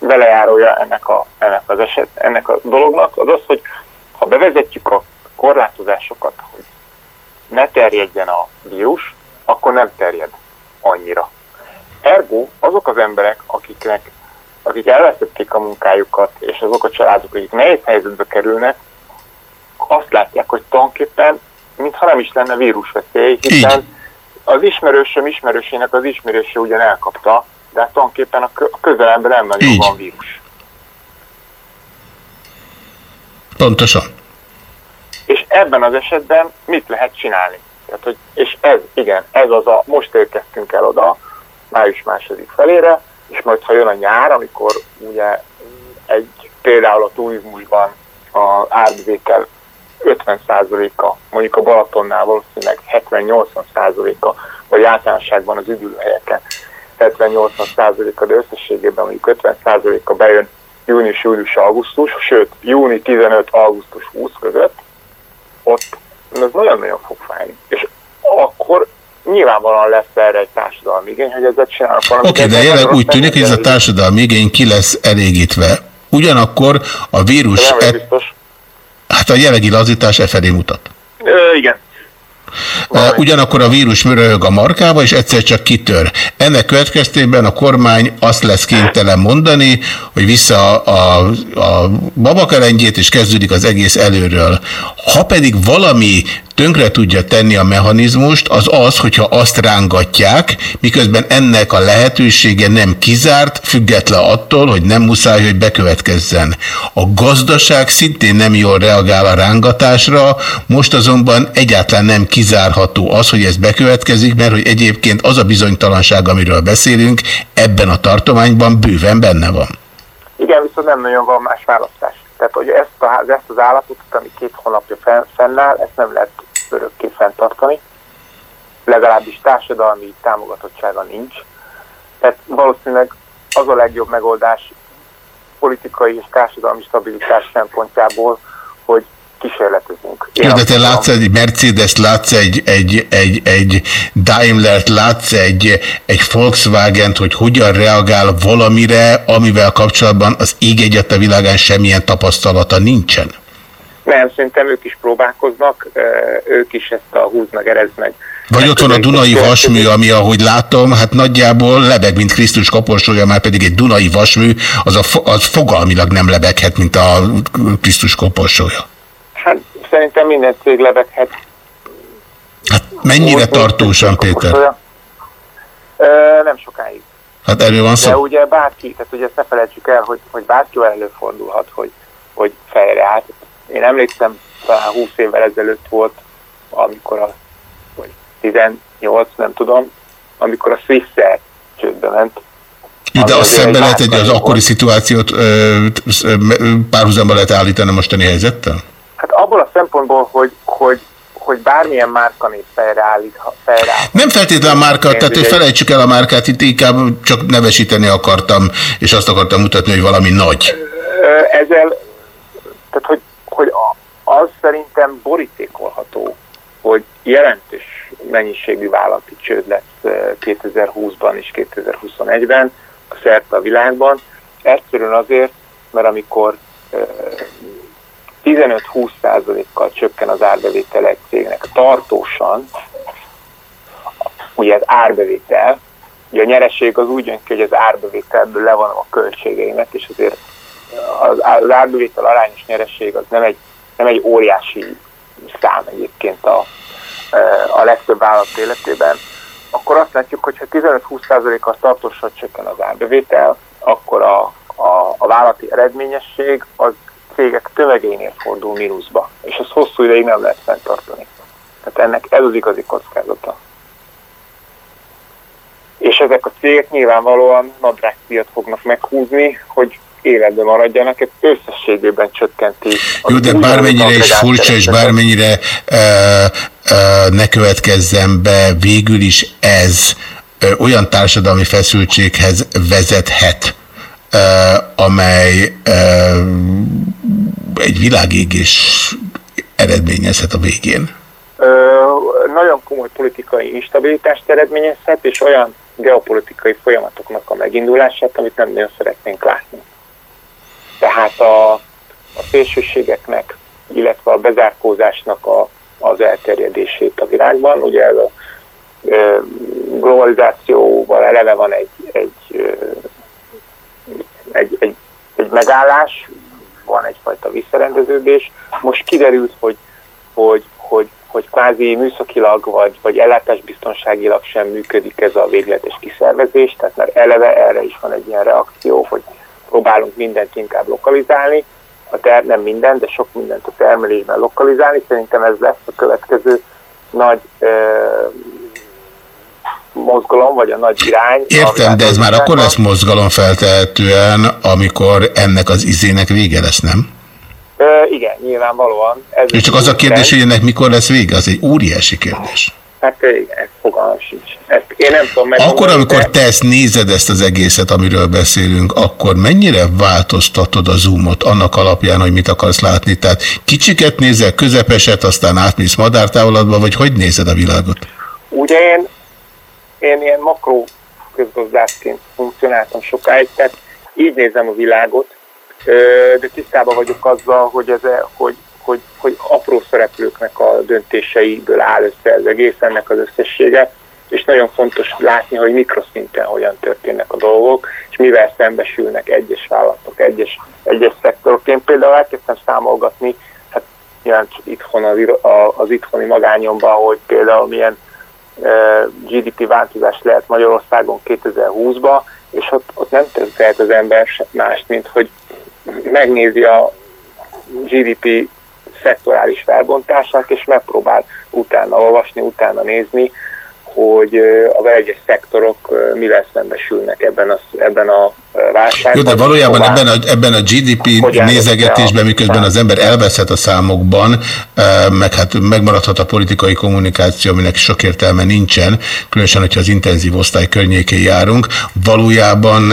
Speaker 26: velejárója ennek, a, ennek az eset, ennek a dolognak, az az, hogy ha bevezetjük a korlátozásokat, hogy ne terjedjen a vírus, akkor nem terjed annyira. Ergo azok az emberek, akiknek, akik elvesztették a munkájukat, és azok a családok, akik nehéz helyzetbe kerülnek, azt látják, hogy tulajdonképpen, mintha nem is lenne vírusveszély, hiszen az ismerősöm ismerősének az ismerőse ugyan elkapta, de hát tulajdonképpen a kö- a közelemben nem nagyon
Speaker 8: Így.
Speaker 26: van vírus.
Speaker 8: Pontosan.
Speaker 26: És ebben az esetben mit lehet csinálni? Tehát, hogy, és ez, igen, ez az a, most érkeztünk el oda, május második felére, és majd ha jön a nyár, amikor ugye egy például a turizmusban a árbevétel 50%-a, mondjuk a Balatonnál valószínűleg 70-80%-a, vagy általánosságban az üdülőhelyeken 70-80%-a, de összességében mondjuk 50%-a bejön június, július, augusztus, sőt, júni 15, augusztus 20 között, ott ez nagyon-nagyon fog fájni. És akkor nyilvánvalóan lesz erre egy társadalmi igény, hogy ezzel csinálnak valamit.
Speaker 8: Oké, okay, de jelenleg úgy tűnik, hogy ez a társadalmi igény ki lesz elégítve. Ugyanakkor a vírus...
Speaker 26: Nem e... biztos.
Speaker 8: Hát a jelenlegi lazítás e felé mutat.
Speaker 26: Ö, igen.
Speaker 8: Ugyanakkor a vírus mörög a markába, és egyszer csak kitör. Ennek következtében a kormány azt lesz kénytelen mondani, hogy vissza a, a babakelengyét, és kezdődik az egész előről. Ha pedig valami tönkre tudja tenni a mechanizmust, az az, hogyha azt rángatják, miközben ennek a lehetősége nem kizárt, független attól, hogy nem muszáj, hogy bekövetkezzen. A gazdaság szintén nem jól reagál a rángatásra, most azonban egyáltalán nem kizárható az, hogy ez bekövetkezik, mert hogy egyébként az a bizonytalanság, amiről beszélünk, ebben a tartományban bőven benne van.
Speaker 26: Igen, viszont nem nagyon van más választás. Tehát, hogy ezt, a, ezt az állapotot, ami két hónapja fennáll, ezt nem lehet örökké fenntartani. Legalábbis társadalmi támogatottsága nincs. Tehát valószínűleg az a legjobb megoldás politikai és társadalmi stabilitás szempontjából, hogy kísérletezünk.
Speaker 8: Én de te látsz egy Mercedes, látsz egy, egy, egy, egy Daimler-t, látsz egy, egy Volkswagen-t, hogy hogyan reagál valamire, amivel kapcsolatban az ég egyet a világán semmilyen tapasztalata nincsen?
Speaker 26: Nem, szerintem ők is próbálkoznak, ők is ezt a húz meg, erez meg.
Speaker 8: Vagy ott van a Dunai vasmű, ami ahogy látom, hát nagyjából lebeg, mint Krisztus kaporsója, már pedig egy Dunai vasmű, az, a, az fogalmilag nem lebeghet, mint a Krisztus kaporsója.
Speaker 26: Szerintem minden cég lebeghet.
Speaker 8: Hát mennyire tartósan, Péter?
Speaker 26: Ö, nem sokáig.
Speaker 8: Hát erről van szó?
Speaker 26: De ugye bárki, tehát ugye ezt ne felejtsük el, hogy, hogy bárkivel előfordulhat, hogy, hogy fejre állt. Én emlékszem, talán 20 évvel ezelőtt volt, amikor a, vagy 18, nem tudom, amikor a Swisser csődbe ment.
Speaker 8: De azt szembe lehet egy az akkori szituációt párhuzamba lehet állítani a mostani helyzettel?
Speaker 26: Hát abból a szempontból, hogy, hogy, hogy bármilyen márkanév fejreállít, fejreáll.
Speaker 8: Nem feltétlenül a márka, tehát hogy felejtsük el a márkát, itt inkább csak nevesíteni akartam, és azt akartam mutatni, hogy valami nagy.
Speaker 26: Ezzel, tehát hogy, hogy az szerintem borítékolható, hogy jelentős mennyiségű vállalati csőd lesz 2020-ban és 2021-ben szerte a világban. Egyszerűen azért, mert amikor 15-20%-kal csökken az árbevétel egy cégnek. Tartósan, ugye az árbevétel, ugye a nyereség az úgy jön ki, hogy az árbevételből levonom a költségeimet, és azért az, árbevétel arányos nyereség az nem egy, nem egy óriási szám egyébként a, a legtöbb állat életében, akkor azt látjuk, hogy ha 15-20%-kal tartósan csökken az árbevétel, akkor a, a, a vállalati eredményesség az cégek tömegénél fordul mínuszba, és ez hosszú ideig nem lehet fenntartani. Tehát ennek ez az igazi kockázata. És ezek a cégek nyilvánvalóan nadrágpiat fognak meghúzni, hogy életben maradjanak, ez összességében csökkenti.
Speaker 8: Jó, de bármennyire is furcsa, és bármennyire e, e, ne következzen be, végül is ez e, olyan társadalmi feszültséghez vezethet, amely egy világégés eredményezhet a végén?
Speaker 26: Nagyon komoly politikai instabilitást eredményezhet, és olyan geopolitikai folyamatoknak a megindulását, amit nem nagyon szeretnénk látni. Tehát a, a szélsőségeknek, illetve a bezárkózásnak a, az elterjedését a világban. Ugye ez a globalizációval eleve van egy, egy egy, egy, egy megállás, van egyfajta visszarendeződés. Most kiderült, hogy, hogy, hogy, hogy kvázi műszakilag vagy, vagy ellátásbiztonságilag sem működik ez a végletes kiszervezés, tehát már eleve erre is van egy ilyen reakció, hogy próbálunk mindent inkább lokalizálni, a ter nem minden, de sok mindent a termelésben lokalizálni. Szerintem ez lesz a következő nagy mozgalom, vagy a nagy irány.
Speaker 8: Értem, de ez már akkor lesz mozgalom feltehetően, amikor ennek az izének vége lesz, nem?
Speaker 26: Ö, igen, nyilvánvalóan.
Speaker 8: Ez És csak az a kérdés, hogy ennek mikor lesz vége? Az egy óriási kérdés.
Speaker 26: Hát igen, fogalmam sincs. Ezt én nem tudom megmondani.
Speaker 8: Akkor, amikor te ezt nézed, ezt az egészet, amiről beszélünk, akkor mennyire változtatod a zoomot annak alapján, hogy mit akarsz látni? Tehát kicsiket nézel, közepeset, aztán átmész madártávolatba, vagy hogy nézed a világot?
Speaker 26: Ugye én, én ilyen makró közgazdászként funkcionáltam sokáig, tehát így nézem a világot, de tisztában vagyok azzal, hogy, ez, hogy, hogy, hogy apró szereplőknek a döntéseiből áll össze az egész, ennek az összessége, és nagyon fontos látni, hogy mikroszinten hogyan történnek a dolgok, és mivel szembesülnek egyes vállalatok, egyes, egyes szektorok. Én például elkezdtem számolgatni, hát nyilván itthon az, az itthoni magányomban, hogy például milyen GDP változás lehet Magyarországon 2020-ban, és ott, ott nem tehet az ember mást, mint hogy megnézi a GDP szektorális felbontását, és megpróbál utána olvasni, utána nézni, hogy a egyes szektorok mivel szembesülnek ebben a, ebben a válságban.
Speaker 8: Jó, de valójában ebben a, ebben a GDP nézegetésben, miközben az ember elveszhet a számokban, meg hát megmaradhat a politikai kommunikáció, aminek sok értelme nincsen, különösen, hogyha az intenzív osztály környékén járunk, valójában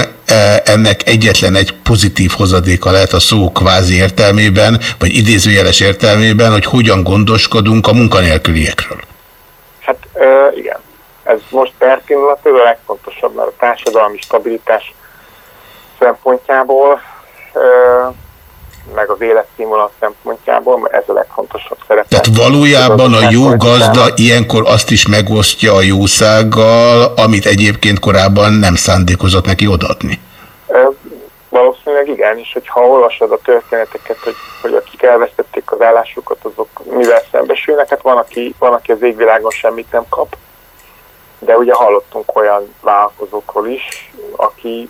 Speaker 8: ennek egyetlen egy pozitív hozadéka lehet a szó kvázi értelmében, vagy idézőjeles értelmében, hogy hogyan gondoskodunk a munkanélküliekről.
Speaker 26: Hát ö, igen, ez most per pillanat a legfontosabb, mert a társadalmi stabilitás szempontjából, meg az életszínvonal szempontjából, ez a legfontosabb szerep.
Speaker 8: Tehát valójában a jó gazda ilyenkor azt is megosztja a jószággal, amit egyébként korábban nem szándékozott neki odaadni.
Speaker 26: Valószínűleg igen, és hogyha olvasod a történeteket, hogy, hogy akik elvesztették az állásukat, azok mivel szembesülnek, hát van aki, van, aki az égvilágon semmit nem kap, de ugye hallottunk olyan vállalkozókról is, aki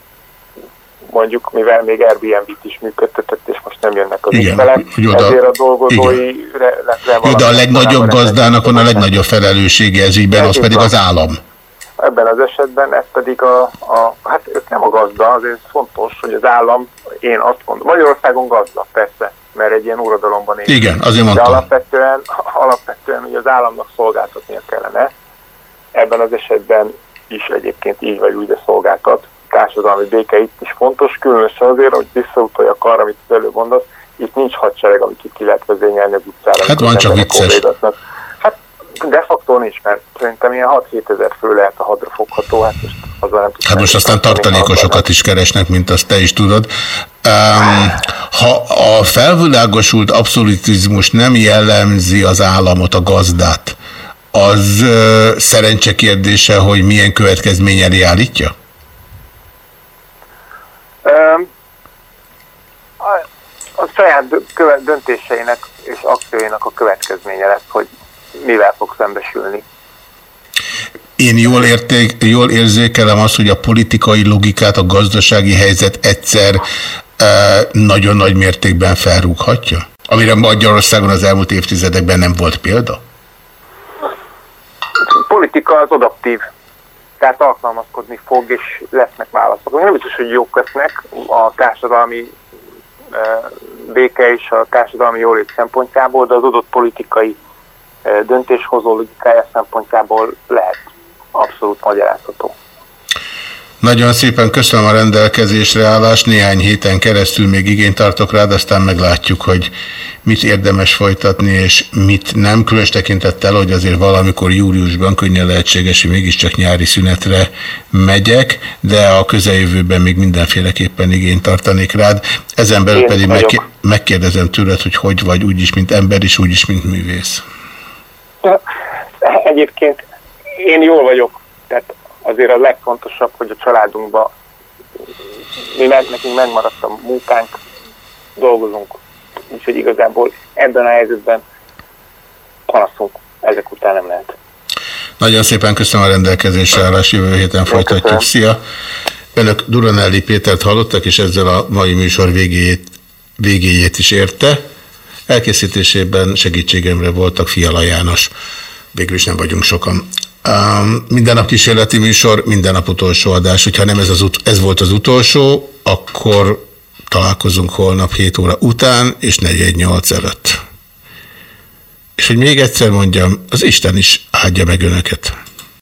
Speaker 26: mondjuk, mivel még Airbnb-t is működtetett, és most nem jönnek az
Speaker 8: Igen,
Speaker 26: ügyfelek,
Speaker 8: hogy oda-
Speaker 26: ezért a dolgozói
Speaker 8: Jó, de a legnagyobb gazdának van a legnagyobb felelőssége ez ügyben, az pedig az állam.
Speaker 26: Ebben az esetben ez pedig a, a hát ők nem a gazda, azért fontos, hogy az állam, én azt mondom, Magyarországon gazda, persze, mert egy ilyen uradalomban él.
Speaker 8: Igen, azért
Speaker 26: De
Speaker 8: mondtam.
Speaker 26: alapvetően, alapvetően ugye az államnak szolgáltatnia kellene. Ebben az esetben is egyébként így vagy úgy, de szolgáltat. Társadalmi béke itt is fontos, különösen azért, hogy visszautaljak arra, amit az előbb mondasz, itt nincs hadsereg, amit itt ki lehet vezényelni az utcára.
Speaker 8: Hát van, csak vicces.
Speaker 26: Hát de facto nincs, mert szerintem ilyen 6-7 ezer fő lehet a hadra fogható, hát most azzal nem
Speaker 8: Hát most aztán tartalékosokat is keresnek, mint azt te is tudod. Um, ha a felvilágosult abszolutizmus nem jellemzi az államot, a gazdát, az szerencse kérdése, hogy milyen következmény elé állítja?
Speaker 26: A, saját döntéseinek és akcióinak a következménye lesz, hogy mivel fog szembesülni.
Speaker 8: Én jól, érték, jól érzékelem azt, hogy a politikai logikát a gazdasági helyzet egyszer nagyon nagy mértékben felrúghatja? Amire Magyarországon az elmúlt évtizedekben nem volt példa?
Speaker 26: Politika az adaptív, tehát alkalmazkodni fog, és lesznek válaszok. Nem biztos, hogy jók lesznek a társadalmi e, béke és a társadalmi jólét szempontjából, de az adott politikai e, döntéshozó logikája szempontjából lehet abszolút magyarázható.
Speaker 8: Nagyon szépen köszönöm a rendelkezésre állást, néhány héten keresztül még igényt tartok rád, aztán meglátjuk, hogy mit érdemes folytatni, és mit nem, különös tekintettel, hogy azért valamikor júliusban könnyen lehetséges, hogy mégiscsak nyári szünetre megyek, de a közeljövőben még mindenféleképpen igényt tartanék rád. Ezen belül
Speaker 26: Én
Speaker 8: pedig megké- megkérdezem tőled, hogy hogy vagy, úgyis, mint ember is, úgyis, mint művész.
Speaker 26: Egyébként én jól vagyok, azért a legfontosabb, hogy a családunkban mi meg, nekünk megmaradt a munkánk, dolgozunk, úgyhogy igazából ebben a helyzetben panaszunk ezek után nem lehet.
Speaker 8: Nagyon szépen köszönöm a rendelkezésre állás, jövő héten folytatjuk. Szia! Önök Duranelli Pétert hallottak, és ezzel a mai műsor végéjét, végéjét is érte. Elkészítésében segítségemre voltak Fiala János. Végül is nem vagyunk sokan. Minden nap kísérleti műsor, minden nap utolsó adás. Hogyha nem ez, az ut- ez volt az utolsó, akkor találkozunk holnap 7 óra után, és 418 előtt. És hogy még egyszer mondjam, az Isten is áldja meg önöket.